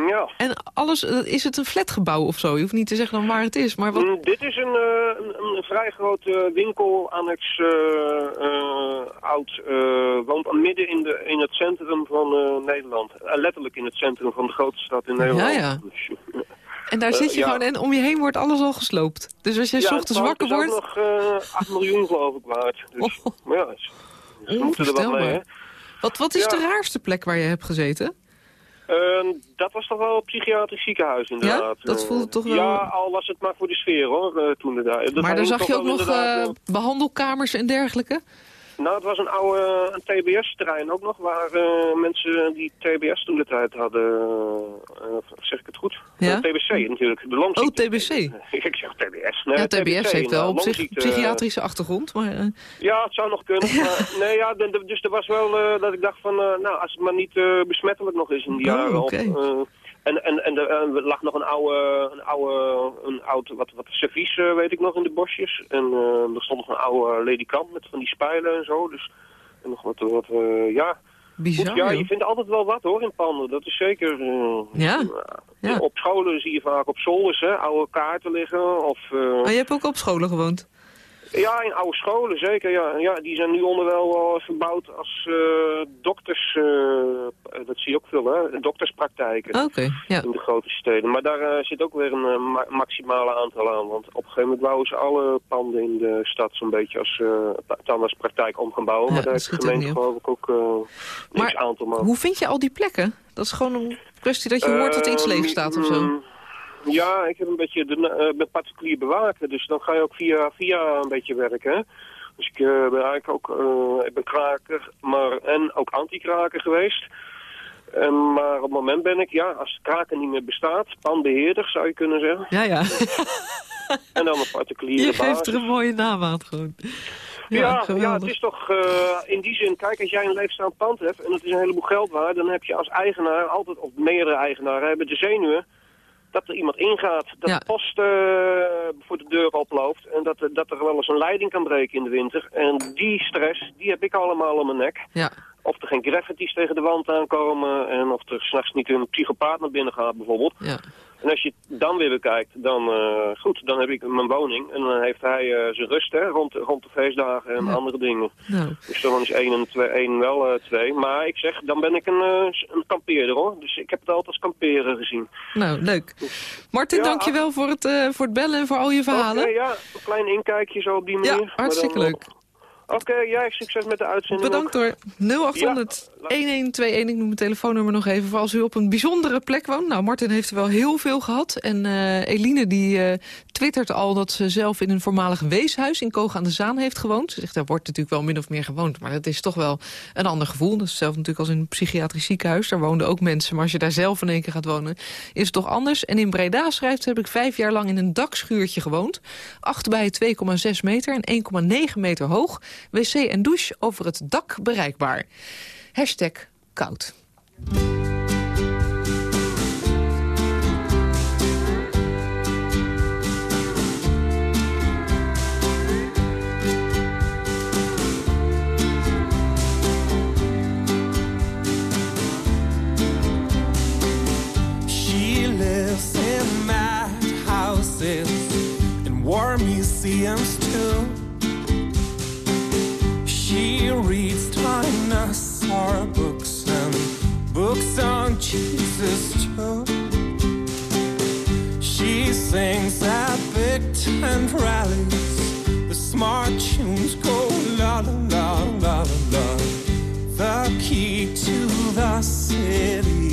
ja. En alles, eh, is het een flatgebouw of zo? Je hoeft niet te zeggen dan waar het is, maar wat... Mm, dit is een, eh, een, een vrij grote winkel, eh, eh, oud, eh, woont midden in, de, in het centrum van eh, Nederland. Eh, letterlijk in het centrum van de grootste stad in Nederland. ja. Dus, En daar zit je ja. gewoon en om je heen wordt alles al gesloopt. Dus als jij ja, s ochtends wakker wordt... ook nog eh 8 miljoen geloof ik waard. Dus, Oh. maar ja, ze- ze moeten er wat mee, hè. Onvoorstelbaar. Wat, wat is Ja. de raarste plek waar je hebt gezeten? Ehm, dat was toch wel een psychiatrisch ziekenhuis inderdaad. Dat Eh, voelde toch wel- Ja, al was het maar voor de sfeer hoor, eh, toen daar. Maar daar zag je ook nog eh, eh, behandelkamers en dergelijke? Nou, het was een oude een TBS-terrein ook nog, waar eh, mensen die TBS toen de tijd hadden, eh, zeg ik het goed? Ja? TBC natuurlijk, de Oh, longziekte. TBC. *laughs* ik zeg TBS. Nee, Ja, TBS heeft wel op zich psychiatrische achtergrond. Maar, eh, Ja, het zou nog kunnen. *laughs* Maar, nee, ja, dus er was wel dat ik dacht van, nou, als het maar niet besmettelijk nog is in die Oh, jaren. eh, en en, en er eh, lag nog een oude, een oude, een oud, wat, wat servies, eh, weet ik nog, in de bosjes. En eh, er stond nog een oude ledikant met van die spijlen en zo. Dus, en nog wat, wat eh, ja. bizar, Goed, ja, je vindt altijd wel wat hoor in panden, dat is zeker. eh, Ja, ja. Op scholen zie je vaak op zolders, hè, oude kaarten liggen. Of, eh, Oh, je hebt ook op scholen gewoond? Ja, in oude scholen zeker. Ja. Ja, die zijn nu onderwel wel verbouwd als eh, dokters. eh, dat zie je ook veel, hè? Dokterspraktijken. Oké, ja. In de grote steden. Maar daar eh, zit ook weer een eh, ma- maximale aantal aan. Want op een gegeven moment bouwen ze alle panden in de stad zo'n beetje als tandartspraktijk om gaan bouwen. Ja, maar daar heeft de gemeente geloof ik ook niks Maar aantal. Maar... Hoe vind je al die plekken? Dat is gewoon een kwestie dat je hoort dat er iets leeg staat of zo. Ja, ik heb een beetje de, uh, ben particulier bewaker, dus dan ga je ook via, via een beetje werken. Hè? Dus ik uh, ben eigenlijk ook, uh, ik ben kraker, maar en ook anti-kraker geweest. En, maar op het moment ben ik, ja, als kraken niet meer bestaat, panbeheerder zou je kunnen zeggen. Ja, ja. en dan een particuliere Je geeft basis. er een mooie naam aan gewoon. Ja, ja, ja, het is toch uh, in die zin, kijk, als jij een leegstaand pand hebt en het is een heleboel geld waard, dan heb je als eigenaar altijd, of meerdere eigenaren hebben de zenuwen dat er iemand ingaat, dat Ja. de post eh, voor de deur oploopt en dat, er- dat er wel eens een leiding kan breken in de winter. En die stress, die heb ik allemaal om mijn nek. Ja. Of er geen graffitis tegen de wand aankomen en of er s'nachts niet een psychopaat naar binnen gaat bijvoorbeeld. Ja. En als je het dan weer bekijkt, dan, eh, goed, dan heb ik mijn woning en dan heeft hij eh, zijn rust hè, rond, rond de feestdagen en andere dingen. Nou, Dus dan is één en twee, één wel eh, twee. Maar ik zeg, dan ben ik een, een kampeerder hoor. Dus ik heb het altijd als kamperen gezien. nou, leuk. Martin, Ja, dankjewel voor het, voor het bellen en voor al je verhalen. Ja, een klein inkijkje zo op die manier. Ja, hartstikke leuk. Oké, jij succes met de uitzending Bedankt ook. hoor. 0800 1121, ik noem mijn telefoonnummer nog even... voor als u op een bijzondere plek woont. Nou, Martin heeft er wel heel veel gehad. En eh, Eline die eh, twittert al dat ze zelf in een voormalig weeshuis... in Koog aan de Zaan heeft gewoond. Ze zegt, daar wordt natuurlijk wel min of meer gewoond. Maar dat is toch wel een ander gevoel. Dat is hetzelfde natuurlijk als in een psychiatrisch ziekenhuis. Daar woonden ook mensen. Maar als je daar zelf in één keer gaat wonen, is het toch anders. En in Breda schrijft ze, heb ik vijf jaar lang in een dakschuurtje gewoond. 8 bij 2,6 meter en 1,9 meter hoog. Wc en douche over het dak bereikbaar. Hashtag koud. Museums dinosaur books and books on Jesus too. She sings at big tent rallies. The smart tunes go la la la la la. The key to the city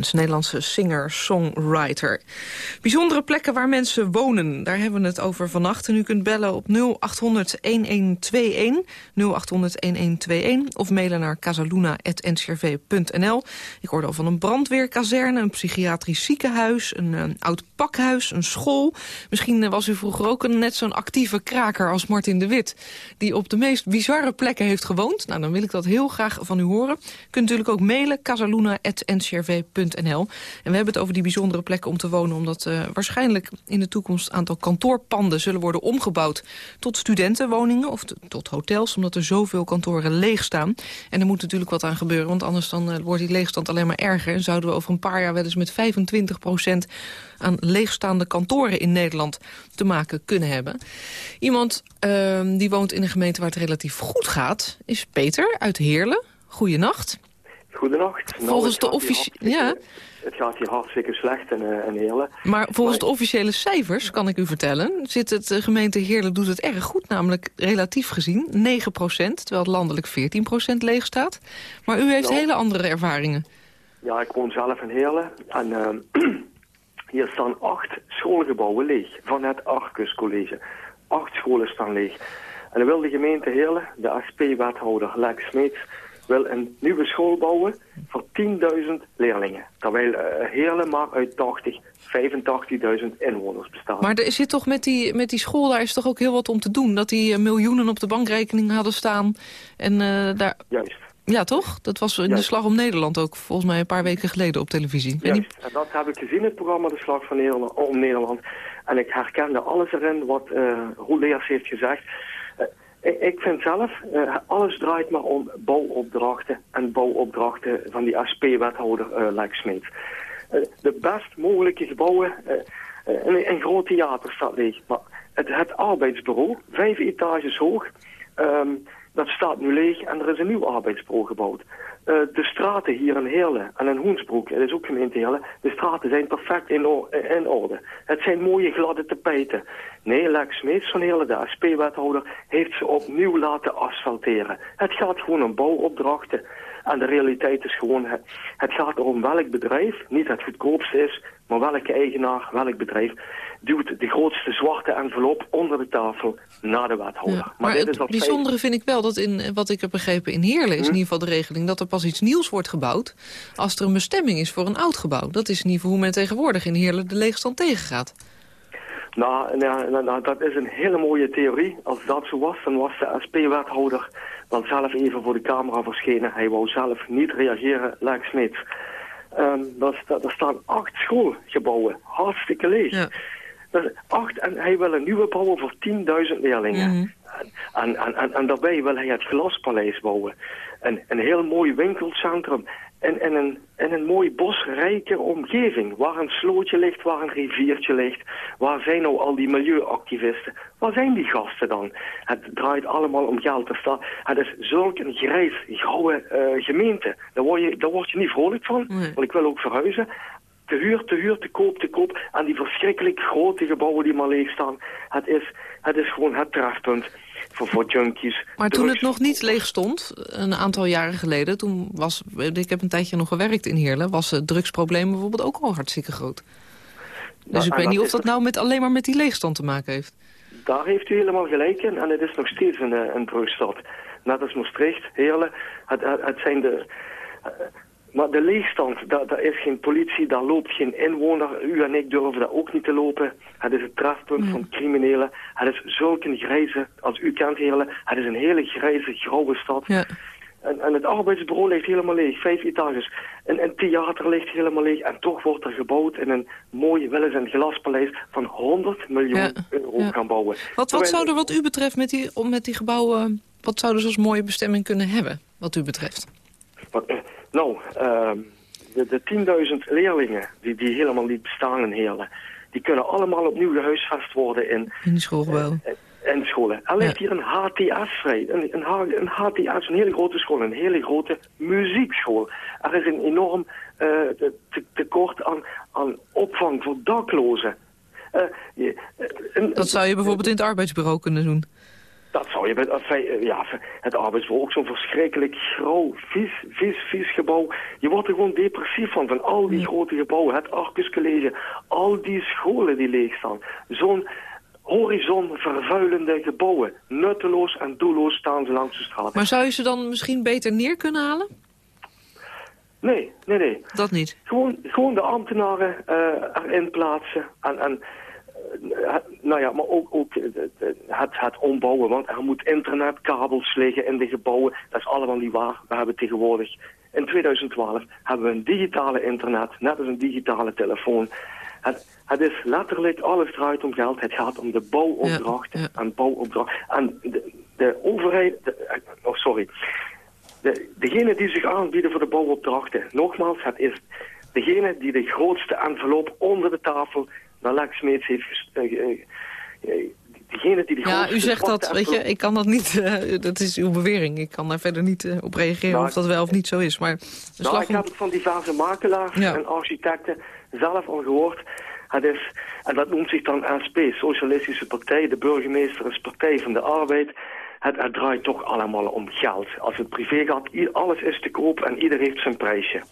Elephants. Nederlandse singer-songwriter. Bijzondere plekken waar mensen wonen. Daar hebben we het over vannacht. En u kunt bellen op 0800-1121. 0800-1121. Of mailen naar casaluna.ncrv.nl. Ik hoorde al van een brandweerkazerne, een psychiatrisch ziekenhuis... een, eh, oud pakhuis, een school. Misschien eh, was u vroeger ook een, net zo'n actieve kraker als Martin de Wit... die op de meest bizarre plekken heeft gewoond. Nou, dan wil ik dat heel graag van u horen. U kunt natuurlijk ook mailen, casaluna.ncrv.nl. En we hebben het over die bijzondere plekken om te wonen... omdat eh, waarschijnlijk in de toekomst een aantal kantoorpanden zullen worden omgebouwd... tot studentenwoningen of tot hotels, omdat er zoveel kantoren leeg staan. En er moet natuurlijk wat aan gebeuren, want anders dan, eh, wordt die leegstand alleen maar erger. En zouden we over een paar jaar wel eens met 25% aan leegstaande kantoren in Nederland te maken kunnen hebben. Iemand ehm, die woont in een gemeente waar het relatief goed gaat, is Peter uit Heerlen. Goeienacht. Goedenacht. Nou, Volgens de hartstikke- ja. Het gaat hier hartstikke slecht in, uh, Heerlen. Maar volgens de officiële cijfers, kan ik u vertellen... zit het de gemeente Heerlen doet het erg goed, namelijk relatief gezien 9% terwijl het landelijk 14% leeg staat. Maar u heeft Nou. hele andere ervaringen. Ja, ik woon zelf in Heerlen. En ehm, *clears throat* hier staan acht schoolgebouwen leeg. Van het Arcus College. Acht scholen staan leeg. En dan wil de gemeente Heerlen, de SP-wethouder Lex Smeets... wil een nieuwe school bouwen voor 10.000 leerlingen. Terwijl eh, Heerlen maar uit 80, 85.000 inwoners bestaat. Maar er zit toch met die, met die school, daar is toch ook heel wat om te doen? Dat die eh, miljoenen op de bankrekening hadden staan. En eh, daar... Juist. Ja, toch? Dat was in de. Slag om Nederland ook, volgens mij een paar weken geleden op televisie. Juist, en dat heb ik gezien, het programma De Slag van Nederland, om Nederland. En ik herkende alles erin wat eh Roeleers heeft gezegd. Eh, ik, vind zelf, eh, alles draait maar om bouwopdrachten en bouwopdrachten van die SP-wethouder eh Lex Smeet. Eh, de best mogelijke gebouwen, eh, eh, een, een groot theater staat leeg. Maar het, het arbeidsbureau, vijf etages hoog, ehm, dat staat nu leeg en er is een nieuw arbeidsbureau gebouwd. Eh, de straten hier in Heerlen en in Hoensbroek, het is ook gemeente Heerlen, de straten zijn perfect in, orde. Het zijn mooie gladde tapijten. Nee, Lex Smeets van Heerlen, de SP-wethouder, heeft ze opnieuw laten asfalteren. Het gaat gewoon om bouwopdrachten. En de realiteit is gewoon, het, gaat erom welk bedrijf, niet het goedkoopste is, maar welke eigenaar, welk bedrijf, duwt de grootste zwarte envelop onder de tafel naar de wethouder. Ja, maar dit het bijzondere vind ik wel dat in wat ik heb begrepen in Heerlen is in ieder geval de regeling dat er pas iets nieuws wordt gebouwd als er een bestemming is voor een oud gebouw. Dat is in ieder geval hoe men tegenwoordig in Heerlen de leegstand tegengaat. Nou, nou, nou, nou, dat is een hele mooie theorie. Als dat zo was, dan was de SP-wethouder dan zelf even voor de camera verschenen. Hij wou zelf niet reageren, Lex daar, sta- daar staan acht schoolgebouwen, hartstikke leeg. Ja. Acht, en hij wil een nieuwe bouwen voor 10.000 leerlingen. Mhm. En, en, en, en daarbij wil hij het Glaspaleis bouwen. Een, een heel mooi winkelcentrum. En, en, een, en een mooi bosrijke omgeving. Waar een slootje ligt, waar een riviertje ligt. Waar zijn nou al die milieuactivisten? Waar zijn die gasten dan? Het draait allemaal om geld. Er staat, het is zulk een grijs, grauwe eh, gemeente. Daar word, je, daar word je niet vrolijk van. Nee. Want ik wil ook verhuizen te huur, te huur, te koop, te koop. En die verschrikkelijk grote gebouwen die maar leeg staan. Het is, het is gewoon het trefpunt voor, voor junkies. Maar toen het drugs- nog niet leeg stond, een aantal jaren geleden, toen was, ik heb een tijdje nog gewerkt in Heerlen, was het drugsprobleem bijvoorbeeld ook al hartstikke groot. Dus Nou, ik weet niet of dat het- nou met, alleen maar met die leegstand te maken heeft. Daar heeft u helemaal gelijk in. En het is nog steeds een, eh, een drugstad. Net als Maastricht, Heerlen. Het, het, het zijn de... maar de leegstand, daar, daar is geen politie, daar loopt geen inwoner. U en ik durven daar ook niet te lopen. Het is het trefpunt van criminelen. Het is zulk een grijze, als u kent Heerlen, het is een hele grijze, grauwe stad. Ja. En, en het arbeidsbureau ligt helemaal leeg, vijf etages. En een theater ligt helemaal leeg. En toch wordt er gebouwd in een mooi Welles- en Glaspaleis van 100 miljoen Ja, euro ja. gaan bouwen. Wat, wat zou er wat u betreft met die, om met die gebouwen, wat zouden ze als mooie bestemming kunnen hebben, wat u betreft? Eh, nou, ehm, de, de 10.000 leerlingen die, die helemaal niet bestaan in Heerlen... die kunnen allemaal opnieuw gehuisvest worden in, In die schoolgebouw. eh, in scholen. Er ligt Ja. hier een HTS vrij. Een, een, een HTS, een hele grote school, een hele grote muziekschool. Er is een enorm eh, te- te- tekort aan, aan opvang voor daklozen. Eh, je- eh, Dat zou je bijvoorbeeld in het arbeidsbureau kunnen doen. Dat zou je bij eh, ja, het arbeidsbureau ook zo'n verschrikkelijk grauw, vies, vies, vies gebouw. Je wordt er gewoon depressief van, van al die grote gebouwen. Het Arcus College, al die scholen die leeg staan. Zo'n horizon vervuilende gebouwen. Nutteloos en doelloos staan ze langs de straat. Maar zou je ze dan misschien beter neer kunnen halen? Nee, nee, nee. Dat niet. Gewoon, gewoon de ambtenaren eh, erin plaatsen. En, en eh, nou ja, maar ook, ook eh, het, het, het ombouwen. Want er moet internetkabels liggen in de gebouwen. Dat is allemaal niet waar. We hebben tegenwoordig, in 2012, hebben we een digitale internet. Net als een digitale telefoon. Het, het is letterlijk, alles draait om geld. Het gaat om de bouwopdrachten Ja, ja. en bouwopdrachten. En de, de overheid, de- eh, oh sorry, de, degene die zich aanbieden voor de bouwopdrachten, nogmaals, het is degene die de grootste envelop onder de tafel Lex Smeets heeft ges- eh, eh, eh, die degene die die Ja, u zegt dat, weet je, ik kan dat niet, dat is uw bewering. Ik kan daar verder niet op reageren Nou, of dat wel of niet zo is. Maar Nou, ik heb het van diverse makelaars Ja. en architecten zelf al gehoord. Het is, en dat noemt zich dan SP, Socialistische Partij. De burgemeester is Partij van de Arbeid. Het, het draait toch allemaal om geld. Als het privé gaat, alles is te koop en ieder heeft zijn prijsje.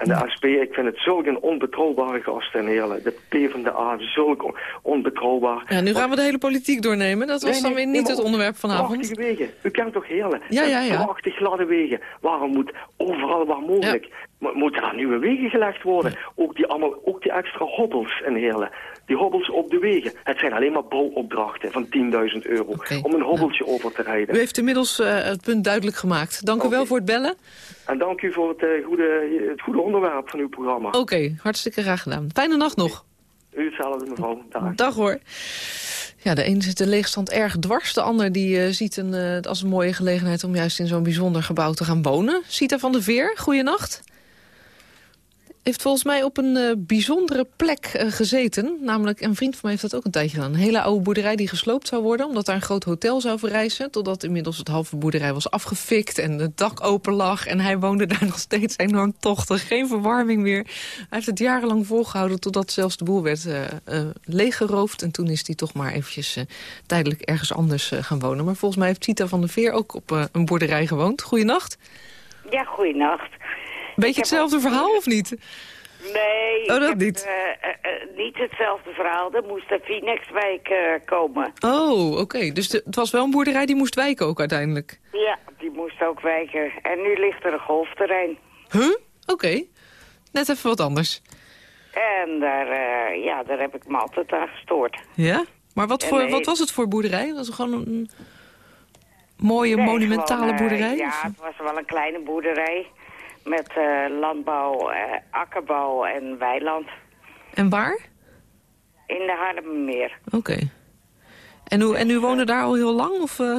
En de SP, ik vind het zulk een onbetrouwbare gast en hele. De PvdA, zulk on- onbetrouwbaar. Ja, nu gaan we de hele politiek doornemen. Dat was Nee, dan weer niet het onderwerp vanavond. Prachtige wegen. U kent toch Heerlen? Ja, ja, ja. Prachtig gladde wegen. Waarom moet overal waar mogelijk... mo- Moeten er nieuwe wegen gelegd worden? Ook, die allemaal, ook die extra hobbels in Heerlen. Die hobbels op de wegen. Het zijn alleen maar bouwopdrachten van 10.000 euro. Om een hobbeltje over te rijden. U heeft inmiddels eh, het punt duidelijk gemaakt. Dank u wel voor het bellen. En dank u voor het, eh, goede, het goede onderwerp van uw programma. Oké, hartstikke graag gedaan. Fijne nacht nog. U hetzelfde mevrouw. Dag. Dag hoor. Ja, de een zit de leegstand erg dwars. De ander die, eh, ziet een, eh, het als een mooie gelegenheid om juist in zo'n bijzonder gebouw te gaan wonen. Sita van der Veer, goeienacht. Heeft volgens mij op een eh, bijzondere plek eh, gezeten. Namelijk, een vriend van mij heeft dat ook een tijdje gedaan. Een hele oude boerderij die gesloopt zou worden... omdat daar een groot hotel zou verrijzen. Totdat inmiddels het halve boerderij was afgefikt en het dak open lag. En hij woonde daar *laughs* nog steeds enorm tochtig. Geen verwarming meer. Hij heeft het jarenlang volgehouden totdat zelfs de boel werd eh leeggeroofd. En toen is hij toch maar eventjes tijdelijk ergens anders gaan wonen. Maar volgens mij heeft Tita van der Veer ook op een boerderij gewoond. Goeienacht. Ja, goeienacht. Beetje hetzelfde verhaal of niet? Nee, Oh, dat heb, niet. eh, eh, eh, niet hetzelfde verhaal. Er moest de Phoenixwijk komen. Oh, oké. Dus de- het was wel een boerderij die moest wijken ook uiteindelijk. Ja, die moest ook wijken. En nu ligt er een golfterrein. Huh? Oké. Net even wat anders. En daar, ja, daar heb ik me altijd aan gestoord. Ja? Maar wat, voor, nee. wat was het voor boerderij? Was het gewoon een mooie, Nee, monumentale gewoon, boerderij? ja, Of- het was wel een kleine boerderij. Met eh, landbouw, eh, akkerbouw en weiland. En waar? In de Haarlemmermeer. Oké. En, u, en u woonde daar al heel lang? Of, eh,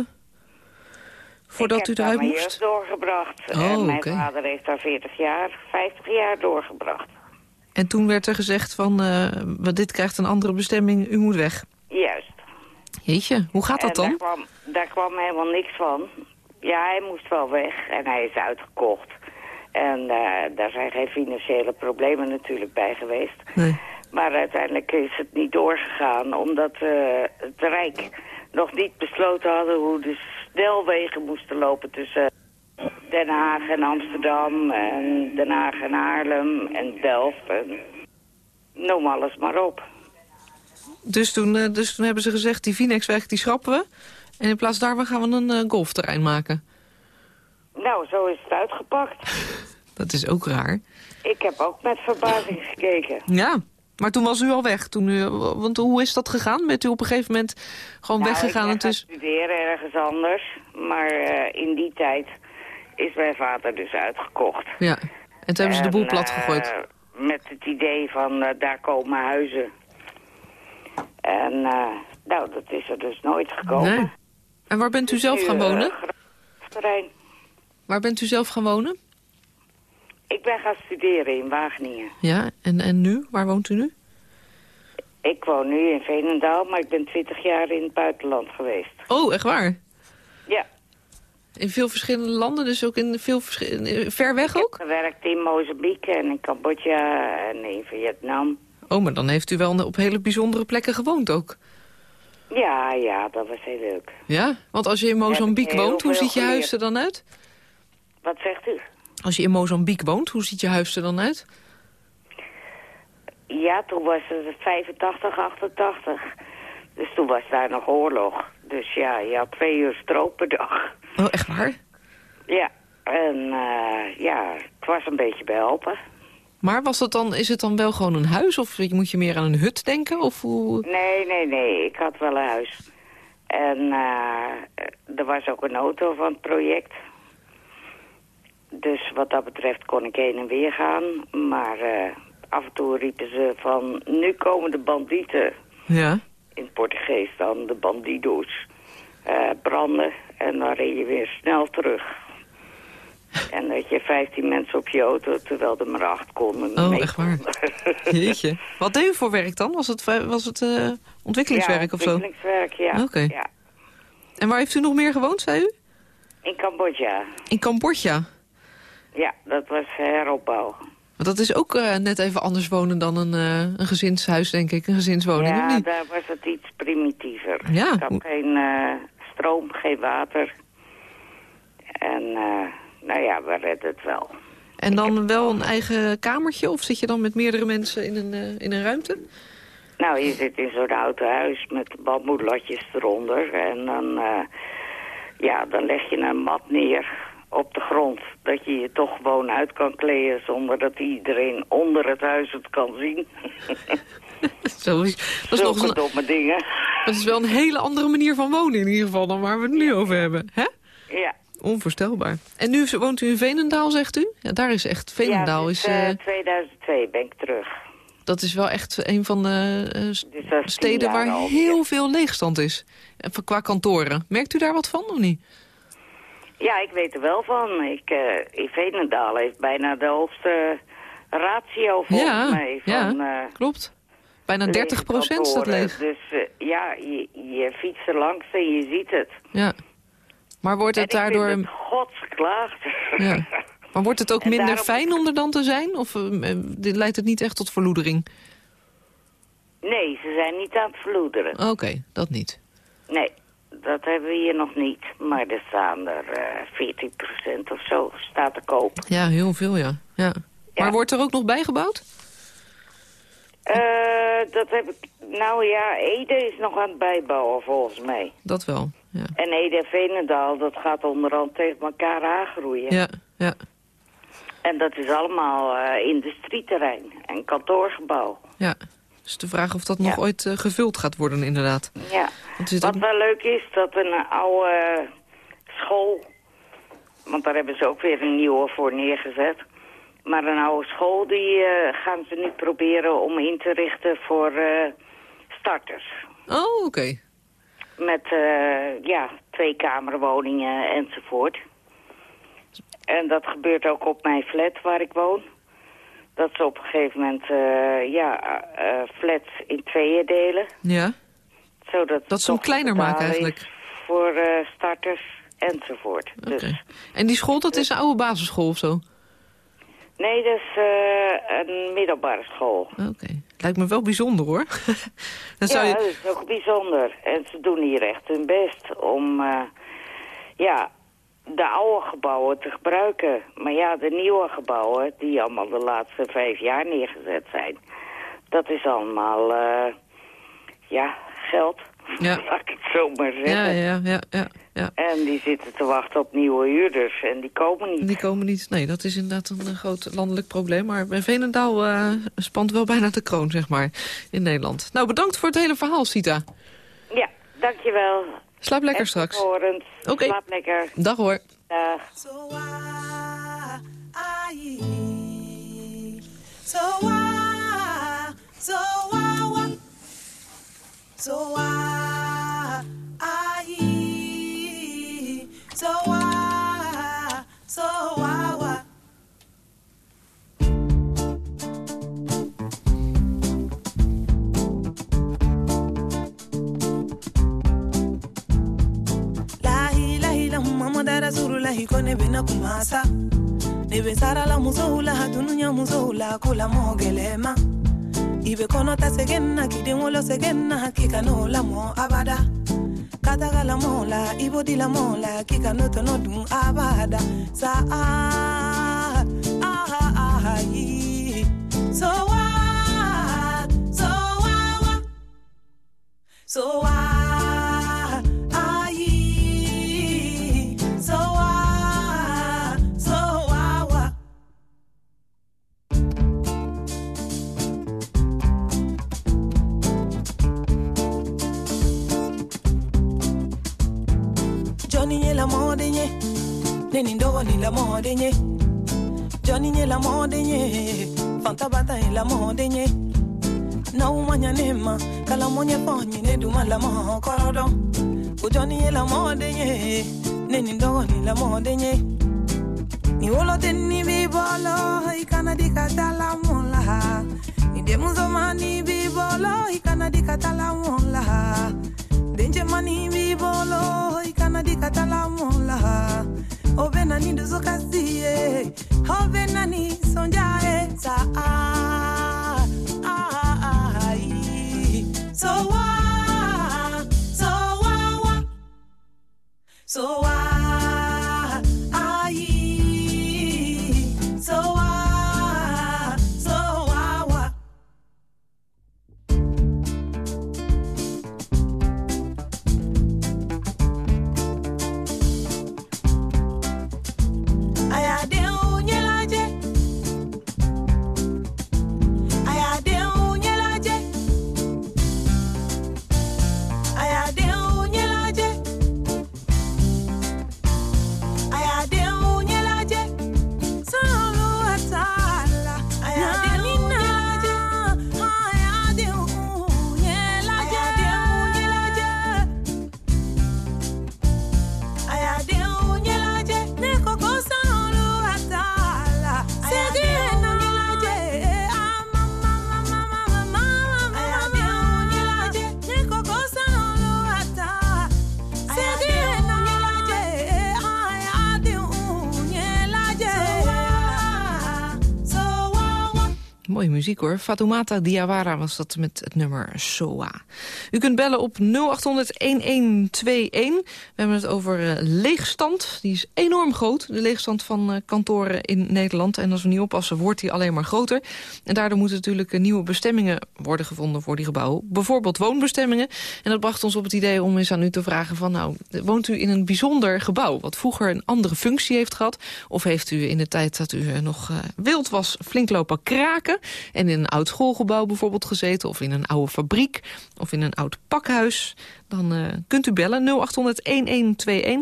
voordat ik u heb daar eruit moest? jeugd doorgebracht. Oh, en mijn vader heeft daar 40 jaar, 50 jaar doorgebracht. En toen werd er gezegd van, eh, wat dit krijgt een andere bestemming, u moet weg. Juist. Jeetje, hoe gaat dat en dan? Daar kwam, daar kwam helemaal niks van. Ja, hij moest wel weg en hij is uitgekocht. En eh, daar zijn geen financiële problemen natuurlijk bij geweest. Nee. Maar uiteindelijk is het niet doorgegaan, omdat eh, het Rijk nog niet besloten hadden hoe de snelwegen moesten lopen tussen Den Haag en Amsterdam en Den Haag en Haarlem en Delft en noem alles maar op. Dus toen, eh, dus toen hebben ze gezegd, die Vinex-weg die schrappen we. En in plaats daarvan gaan we een golfterrein maken. Nou, zo is het uitgepakt. *laughs* Dat is ook raar. Ik heb ook met verbazing gekeken. Ja, maar toen was u al weg. Toen u, want hoe is dat gegaan? Bent u op een gegeven moment gewoon Nou, weggegaan? ik en ben studeren ergens anders. Maar eh, in die tijd is mijn vader dus uitgekocht. Ja, en toen hebben ze de boel plat eh, gegooid. met het idee van eh, daar komen huizen. En eh, nou, dat is er dus nooit gekomen. Nee. En waar bent u zelf Nu, gaan eh, wonen? terrein. Waar bent u zelf gaan wonen? Ik ben gaan studeren in Wageningen. Ja, en, en nu? Waar woont u nu? Ik woon nu in Veenendaal, maar ik ben twintig jaar in het buitenland geweest. Oh, echt waar? Ja, In veel verschillende landen, dus ook in veel verschillende... Ver weg ook? gewerkt in Mozambique en in Cambodja en in Vietnam. Oh, maar dan heeft u wel op hele bijzondere plekken gewoond ook. Ja, ja, dat was heel leuk. Ja, want als je in Mozambique woont, hoe ziet je huis er dan uit? Wat zegt u? Als je in Mozambique woont, hoe ziet je huis er dan uit? Ja, toen was het 85, 88. Dus toen was daar nog oorlog. Dus ja, je had twee uur stroop per dag. Oh, echt waar? Ja, en eh, ja, het was een beetje behelpen. Maar was dat dan, is het dan wel gewoon een huis? Of moet je meer aan een hut denken? Of hoe... Nee, nee, nee, ik had wel een huis. En eh, er was ook een auto van het project. Dus wat dat betreft kon ik heen en weer gaan. Maar eh, af en toe riepen ze van... nu komen de bandieten, Ja. in het Portugees dan, de bandido's, eh, branden. En dan reed je weer snel terug. *laughs* En dat je 15 mensen op je auto, terwijl er maar acht konden. Oh, echt waar? *laughs* Jeetje. Wat deed u voor werk dan? Was het, was het eh, ontwikkelingswerk ja, of zo? ontwikkelingswerk, ja. Oké. ja. En waar heeft u nog meer gewoond, zei u? In Cambodja. In Cambodja. Ja, dat was heropbouw. Want dat is ook eh, net even anders wonen dan een, eh, een gezinshuis, denk ik. Een gezinswoning, ja, niet? daar was het iets primitiever. Ja. Ik had geen eh, stroom, geen water. En eh, nou ja, we redden het wel. En dan wel een eigen kamertje? Of zit je dan met meerdere mensen in een, eh, in een ruimte? Nou, je zit in zo'n houten huis met bamboelatjes eronder. En dan, eh, ja, dan leg je een mat neer op de grond. Dat je je toch gewoon uit kan kleden zonder dat iedereen onder het huis het kan zien. *laughs* Zo is, dat, is nog een, domme dingen. dat is wel een hele andere manier van wonen in ieder geval... dan waar we het nu over hebben. Hè? Ja. Onvoorstelbaar. En nu woont u in Veenendaal, zegt u? Ja, daar is echt... Veenendaal ja, is... sinds, eh, eh, 2002 ben ik terug. dat is wel echt een van de eh, Dus steden waar al. heel veel leegstand is. Qua kantoren. Merkt u daar wat van of niet? Ja, ik weet er wel van. Ik, eh in Veenendaal heeft bijna de hoogste ratio volgens ja, mij. Van, ja, eh, klopt. Bijna 30 lege procent staat leeg. Dus eh, ja, je, je fietst er langs en je ziet het. Ja. Maar wordt het en ik daardoor... vind het. Ja. *laughs* Maar wordt het ook En minder daarom- fijn om er dan te zijn? Of eh, eh, dit leidt het niet echt tot verloedering? nee, ze zijn niet aan het verloederen. Oké, dat niet. Nee, dat hebben we hier nog niet. Maar er staan er eh 14% of zo staat te koop. Ja, heel veel, ja. ja. Maar wordt er ook nog bijgebouwd? Eh, dat heb ik... Nou ja, Ede is nog aan het bijbouwen volgens mij. Dat wel, ja. En Ede en Veenendaal, dat gaat onderhand tegen elkaar aangroeien. Ja, ja. En dat is allemaal eh industrieterrein en kantoorgebouw. ja. Dus de vraag of dat nog ooit eh, gevuld gaat worden, inderdaad. Ja. Wat ook- wel leuk is, dat een oude school... Want daar hebben ze ook weer een nieuwe voor neergezet. Maar een oude school, die eh, gaan ze nu proberen om in te richten voor eh, starters. Oh, oké. Met, eh, ja, twee kamerwoningen enzovoort. En dat gebeurt ook op mijn flat waar ik woon. Dat ze op een gegeven moment, eh, ja, eh, flats in tweeën delen. Ja. Zodat Dat ze hem kleiner maken eigenlijk. Voor starters enzovoort. Dus, En die school, dat is een oude basisschool of zo? nee, dat is een middelbare school. Oké. Lijkt me wel bijzonder, hoor. *laughs* dan zou ja, je... dat is ook bijzonder. En ze doen hier echt hun best om ja, de oude gebouwen te gebruiken. Maar ja, de nieuwe gebouwen, die allemaal de laatste vijf jaar neergezet zijn... dat is allemaal, eh, ja, geld. Ja. *laughs* Laat ik het zo maar zeggen. Ja, ja, ja, ja, ja. En die zitten te wachten op nieuwe huurders en die komen niet. Die komen niet. Nee, dat is inderdaad een eh, groot landelijk probleem. Maar Veenendaal eh spant wel bijna de kroon, zeg maar, in Nederland. Nou, bedankt voor het hele verhaal, Sita. Ja, dankjewel. Slaap lekker En straks. Oké. Slaap lekker. Dag hoor. Dag. So why, so why, so why, modara surula hikone bena kumasa nebe sarala musohula hatununya musohula kula mogelema ibe kono ta segenna kidengolo segenna hakika no la mo abada kataga la mola ibodi la mola kika no tono dun abada sa ah so what? so what? so what? La mode nye. Neni ndogo ni la mode nye. Johnny nye la mode nye. Fanta bata ni la mode nye. Na umanya nema Kala monye ponyi ne duma la mo korodo U Johnny nye la mode nye. Neni ndogo ni la mode nye. Ni wolo ni bi bolo, ikana di katala mola. Ni demu zoma ni bi bolo, ikana di katala mola. Denje mani bi bolo, ikana di katala mola. Obe na ni duzo kasiye, obe na ni sonja e sa ah ah ah ee. So wa, so wa wa, so wa. Mooie muziek hoor. Fatoumata Diawara was dat met het nummer Soa. U kunt bellen op 0800-1121. We hebben het over eh, leegstand. Die is enorm groot, de leegstand van eh, kantoren in Nederland. En als we niet oppassen, wordt die alleen maar groter. En daardoor moeten natuurlijk eh, nieuwe bestemmingen worden gevonden voor die gebouwen. Bijvoorbeeld woonbestemmingen. En dat bracht ons op het idee om eens aan u te vragen van... nou, woont u in een bijzonder gebouw... wat vroeger een andere functie heeft gehad? Of heeft u in de tijd dat u nog wild was flink lopen kraken... en in een oud schoolgebouw bijvoorbeeld gezeten... of in een oude fabriek of in een oud pakhuis... dan eh, kunt u bellen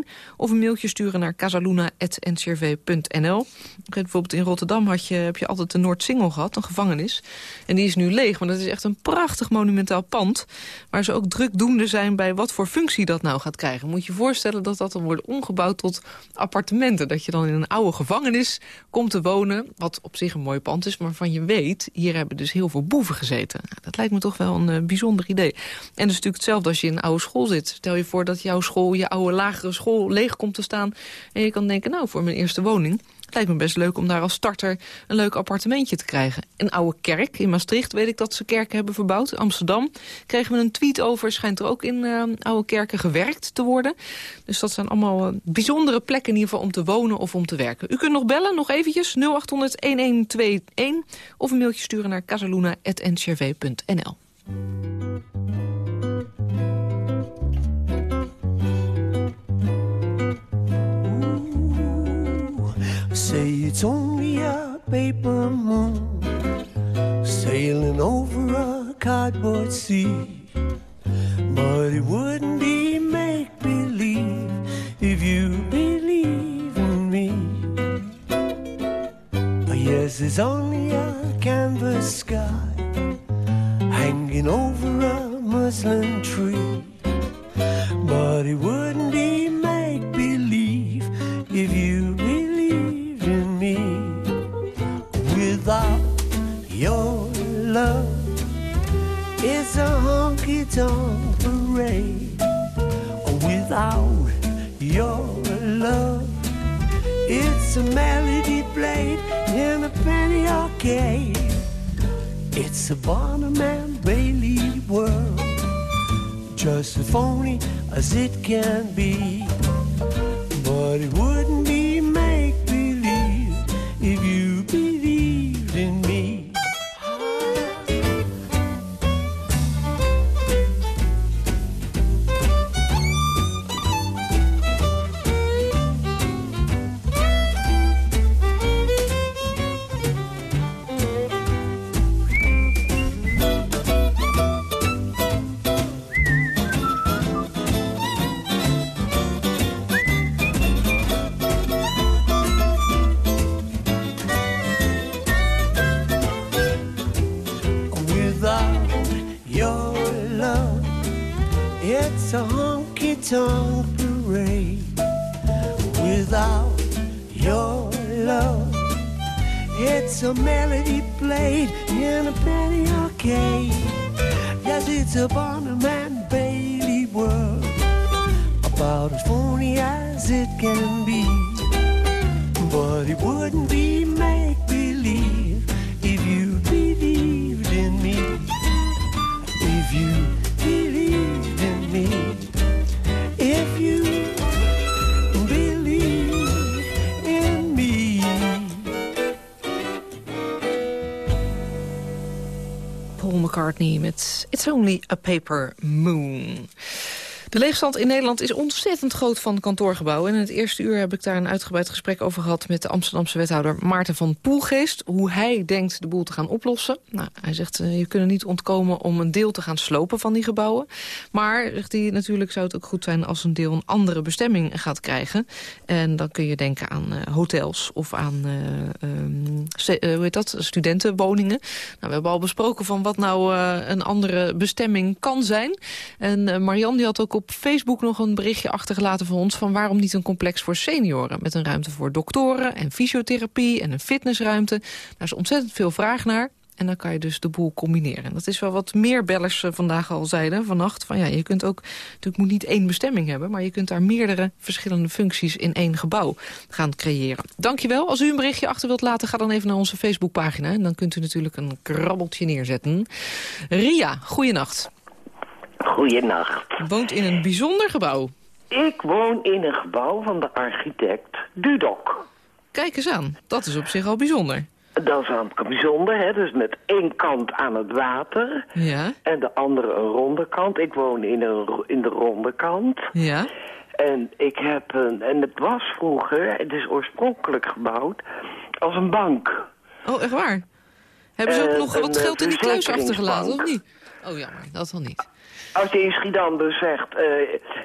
0800-1121 of een mailtje sturen naar casaluna.ncrv.nl. Bijvoorbeeld in Rotterdam had je, heb je altijd de Noordsingel gehad, een gevangenis. En die is nu leeg, maar dat is echt een prachtig monumentaal pand... waar ze ook drukdoende zijn bij wat voor functie dat nou gaat krijgen. Moet je je voorstellen dat dat dan wordt omgebouwd tot appartementen. Dat je dan in een oude gevangenis komt te wonen, wat op zich een mooi pand is... maar van je weet, hier hebben dus heel veel boeven gezeten. Nou, dat lijkt me toch wel een eh, bijzonder idee. En dat is natuurlijk hetzelfde als je in een oude school zit. Stel je voor dat jouw school, je oude lagere school leeg komt te staan... en je kan denken, nou, voor mijn eerste woning... Het lijkt me best leuk om daar als starter een leuk appartementje te krijgen. Een oude kerk. In Maastricht weet ik dat ze kerken hebben verbouwd. Amsterdam kregen we een tweet over. Schijnt er ook in eh, oude kerken gewerkt te worden. Dus dat zijn allemaal eh, bijzondere plekken in ieder geval om te wonen of om te werken. U kunt nog bellen, nog eventjes, 0800-1121. Of een mailtje sturen naar casaluna.ncrv.nl. Say it's only a paper moon sailing over a cardboard sea. But it wouldn't be make believe if you believe in me. Yes, it's only a canvas sky hanging over a muslin tree. But it wouldn't be It's a and Bailey world, just as phony as it can be. Paul McCartney met It's Only a Paper Moon. De leegstand in Nederland is ontzettend groot van kantoorgebouwen. En in het eerste uur heb ik daar een uitgebreid gesprek over gehad... met de Amsterdamse wethouder Maarten van Poelgeest. Hoe hij denkt de boel te gaan oplossen. Nou, hij zegt, eh, je kunt niet ontkomen om een deel te gaan slopen van die gebouwen. Maar, zegt natuurlijk zou het ook goed zijn... als een deel een andere bestemming gaat krijgen. En dan kun je denken aan eh, hotels of aan eh, hoe heet dat? studentenwoningen. Nou, we hebben al besproken van wat nou een andere bestemming kan zijn. En Marianne die had ook op Facebook nog een berichtje achtergelaten voor ons... van waarom niet een complex voor senioren... met een ruimte voor doktoren en fysiotherapie en een fitnessruimte. Daar is ontzettend veel vraag naar. En dan kan je dus de boel combineren. Dat is wel wat meer bellers eh, vandaag al zeiden, vannacht. Van ja, je kunt ook, natuurlijk moet niet één bestemming hebben... maar je kunt daar meerdere verschillende functies in één gebouw gaan creëren. Dankjewel. Als u een berichtje achter wilt laten, ga dan even naar onze Facebookpagina. En dan kunt u natuurlijk een krabbeltje neerzetten. Ria, goeienacht. Goeienacht. Woont in een bijzonder gebouw. Ik woon in een gebouw van de architect Dudok. Kijk eens aan, dat is op zich al bijzonder. Dat is aan bijzonder, hè? dus met één kant aan het water Ja, en de andere een ronde kant. Ik woon in, een, in de ronde kant. ja. En ik heb een, en het was vroeger, het is oorspronkelijk gebouwd, als een bank. Oh, echt waar? Hebben ze ook Eh, nog wat eh, geld in die kluis achtergelaten, of niet? Oh jammer, dat dan niet. Als je in Schiedam dus zegt, eh,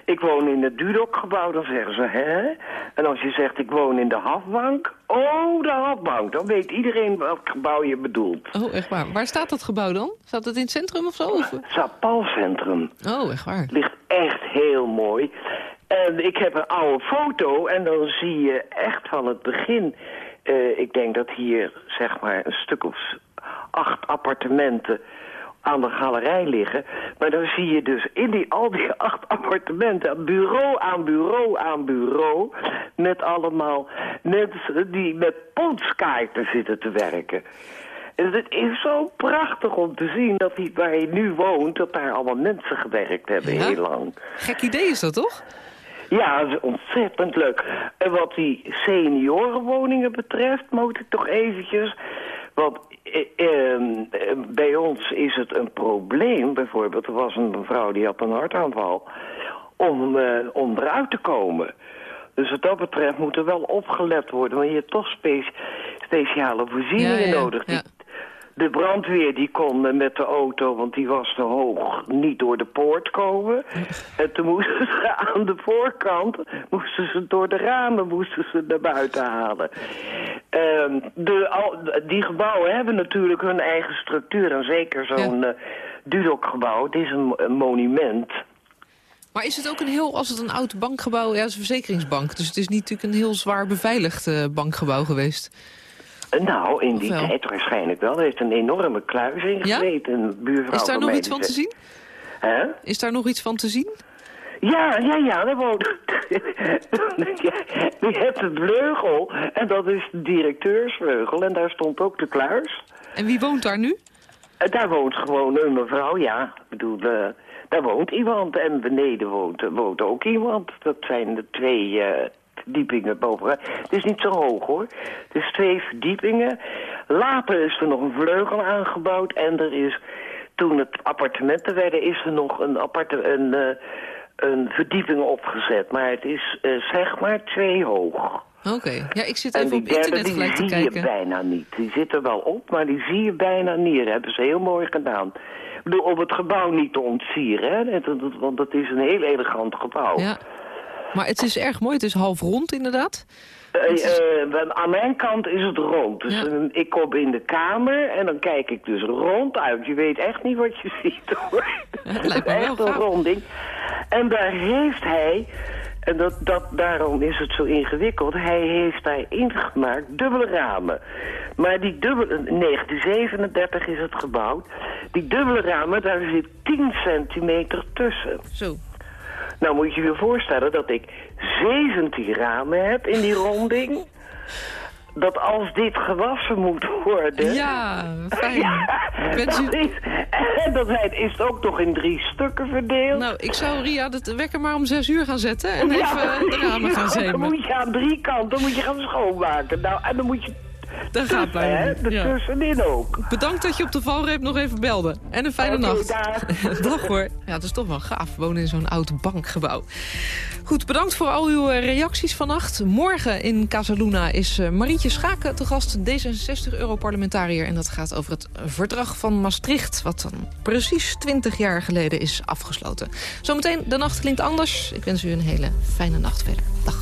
ik woon in het Dudok-gebouw, dan zeggen ze, hè? En als je zegt, ik woon in de Hafbank, oh, de Hafbank, dan weet iedereen welk gebouw je bedoelt. Oh, echt waar. Waar staat dat gebouw dan? Staat het in het centrum of zo? Of? Zapalcentrum. Oh, echt waar. Ligt echt heel mooi. En ik heb een oude foto en dan zie je echt van het begin... eh, ik denk dat hier zeg maar een stuk of acht appartementen aan de galerij liggen. Maar dan zie je dus in die, al die *laughs* acht appartementen... bureau aan bureau aan bureau... met allemaal mensen die met ponskaarten zitten te werken. En het is zo prachtig om te zien dat die, waar je nu woont... dat daar allemaal mensen gewerkt hebben Ja? heel lang. Gek idee is dat, toch? Ja, dat is ontzettend leuk. En wat die seniorenwoningen betreft, moet ik toch eventjes... Want bij ons is het een probleem, bijvoorbeeld... er was een mevrouw die had een hartaanval... om, eh, om eruit te komen. Dus wat dat betreft moet er wel opgelet worden... want je hebt toch spe- speciale voorzieningen Ja, ja, nodig... ja. De brandweer die kon met de auto, want die was te hoog, niet door de poort komen. En toen moesten ze *laughs* aan de voorkant, moesten ze door de ramen, moesten ze naar buiten halen. Ehm, de, al, die gebouwen hebben natuurlijk hun eigen structuur. En zeker zo'n eh Dudok-gebouw, het is een, een monument. Maar is het ook een heel, als het een oud bankgebouw... Ja, het is een verzekeringsbank, dus het is niet natuurlijk een heel zwaar beveiligd eh, bankgebouw geweest. Nou, in die tijd waarschijnlijk wel. Er heeft een enorme kluis in Ja? gezeten. Een buurvrouw Is daar nog iets van te zei- zien? Hè? Is daar nog iets van te zien? Ja, ja, ja, daar woont... *laughs* Je hebt een vleugel en dat is de directeursvleugel en daar stond ook de kluis. En wie woont daar nu? En daar woont gewoon een mevrouw, ja. Ik bedoel, eh, daar woont iemand en beneden woont, woont ook iemand. Dat zijn de twee eh, verdiepingen boven. Het is niet zo hoog hoor. Het is twee verdiepingen. Later is er nog een vleugel aangebouwd en er is... Toen het appartementen werden, is er nog een, aparte, een, eh, een verdieping opgezet. Maar het is eh, zeg maar twee hoog. Oké, ja, ik zit En even die op internet die gelijk te zie kijken. je bijna niet. Die zit er wel op, maar die zie je bijna niet. Dat hebben ze heel mooi gedaan. Ik bedoel, om het gebouw niet te ontsieren, hè. Want het is een heel elegant gebouw. Ja. Maar het is erg mooi, het is half rond inderdaad. Eh, eh, aan mijn kant is het rond. Dus eh, ik kom in de kamer en dan kijk ik dus ronduit. Je weet echt niet wat je *laughs* ziet hoor. het is lijkt me wel echt een gaaf. ronding. En daar heeft hij En dat, dat, daarom is het zo ingewikkeld. Hij heeft daarin gemaakt dubbele ramen. Maar die dubbele... 1937 is het gebouwd. Die dubbele ramen, daar zit 10 centimeter tussen. Zo. Nou moet je je voorstellen dat ik 17 ramen heb in die ronding. Dat als dit gewassen moet worden... Ja, fijn. dat is, en dat is het ook nog in drie stukken verdeeld. Nou, ik zou Ria de wekker maar om zes uur gaan zetten... en even de ramen gaan *laughs* ja, zemen. Dan moet je aan drie kanten moet je gaan schoonmaken. Nou, en dan moet je Daar gaat tussen, hè, blijven. Ja. ertussenin ook. Bedankt dat je op de valreep nog even belde. En een fijne Oké, nacht. dag. *laughs* Dag hoor. Ja, het is toch wel gaaf wonen in zo'n oud bankgebouw. Goed, bedankt voor al uw eh, reacties vannacht. Morgen in Casaluna is eh, Marietje Schaken te gast, D66-europarlementariër. En dat gaat over het verdrag van Maastricht... wat dan precies 20 jaar geleden is afgesloten. Zometeen, de nacht klinkt anders. Ik wens u een hele fijne nacht verder. Dag.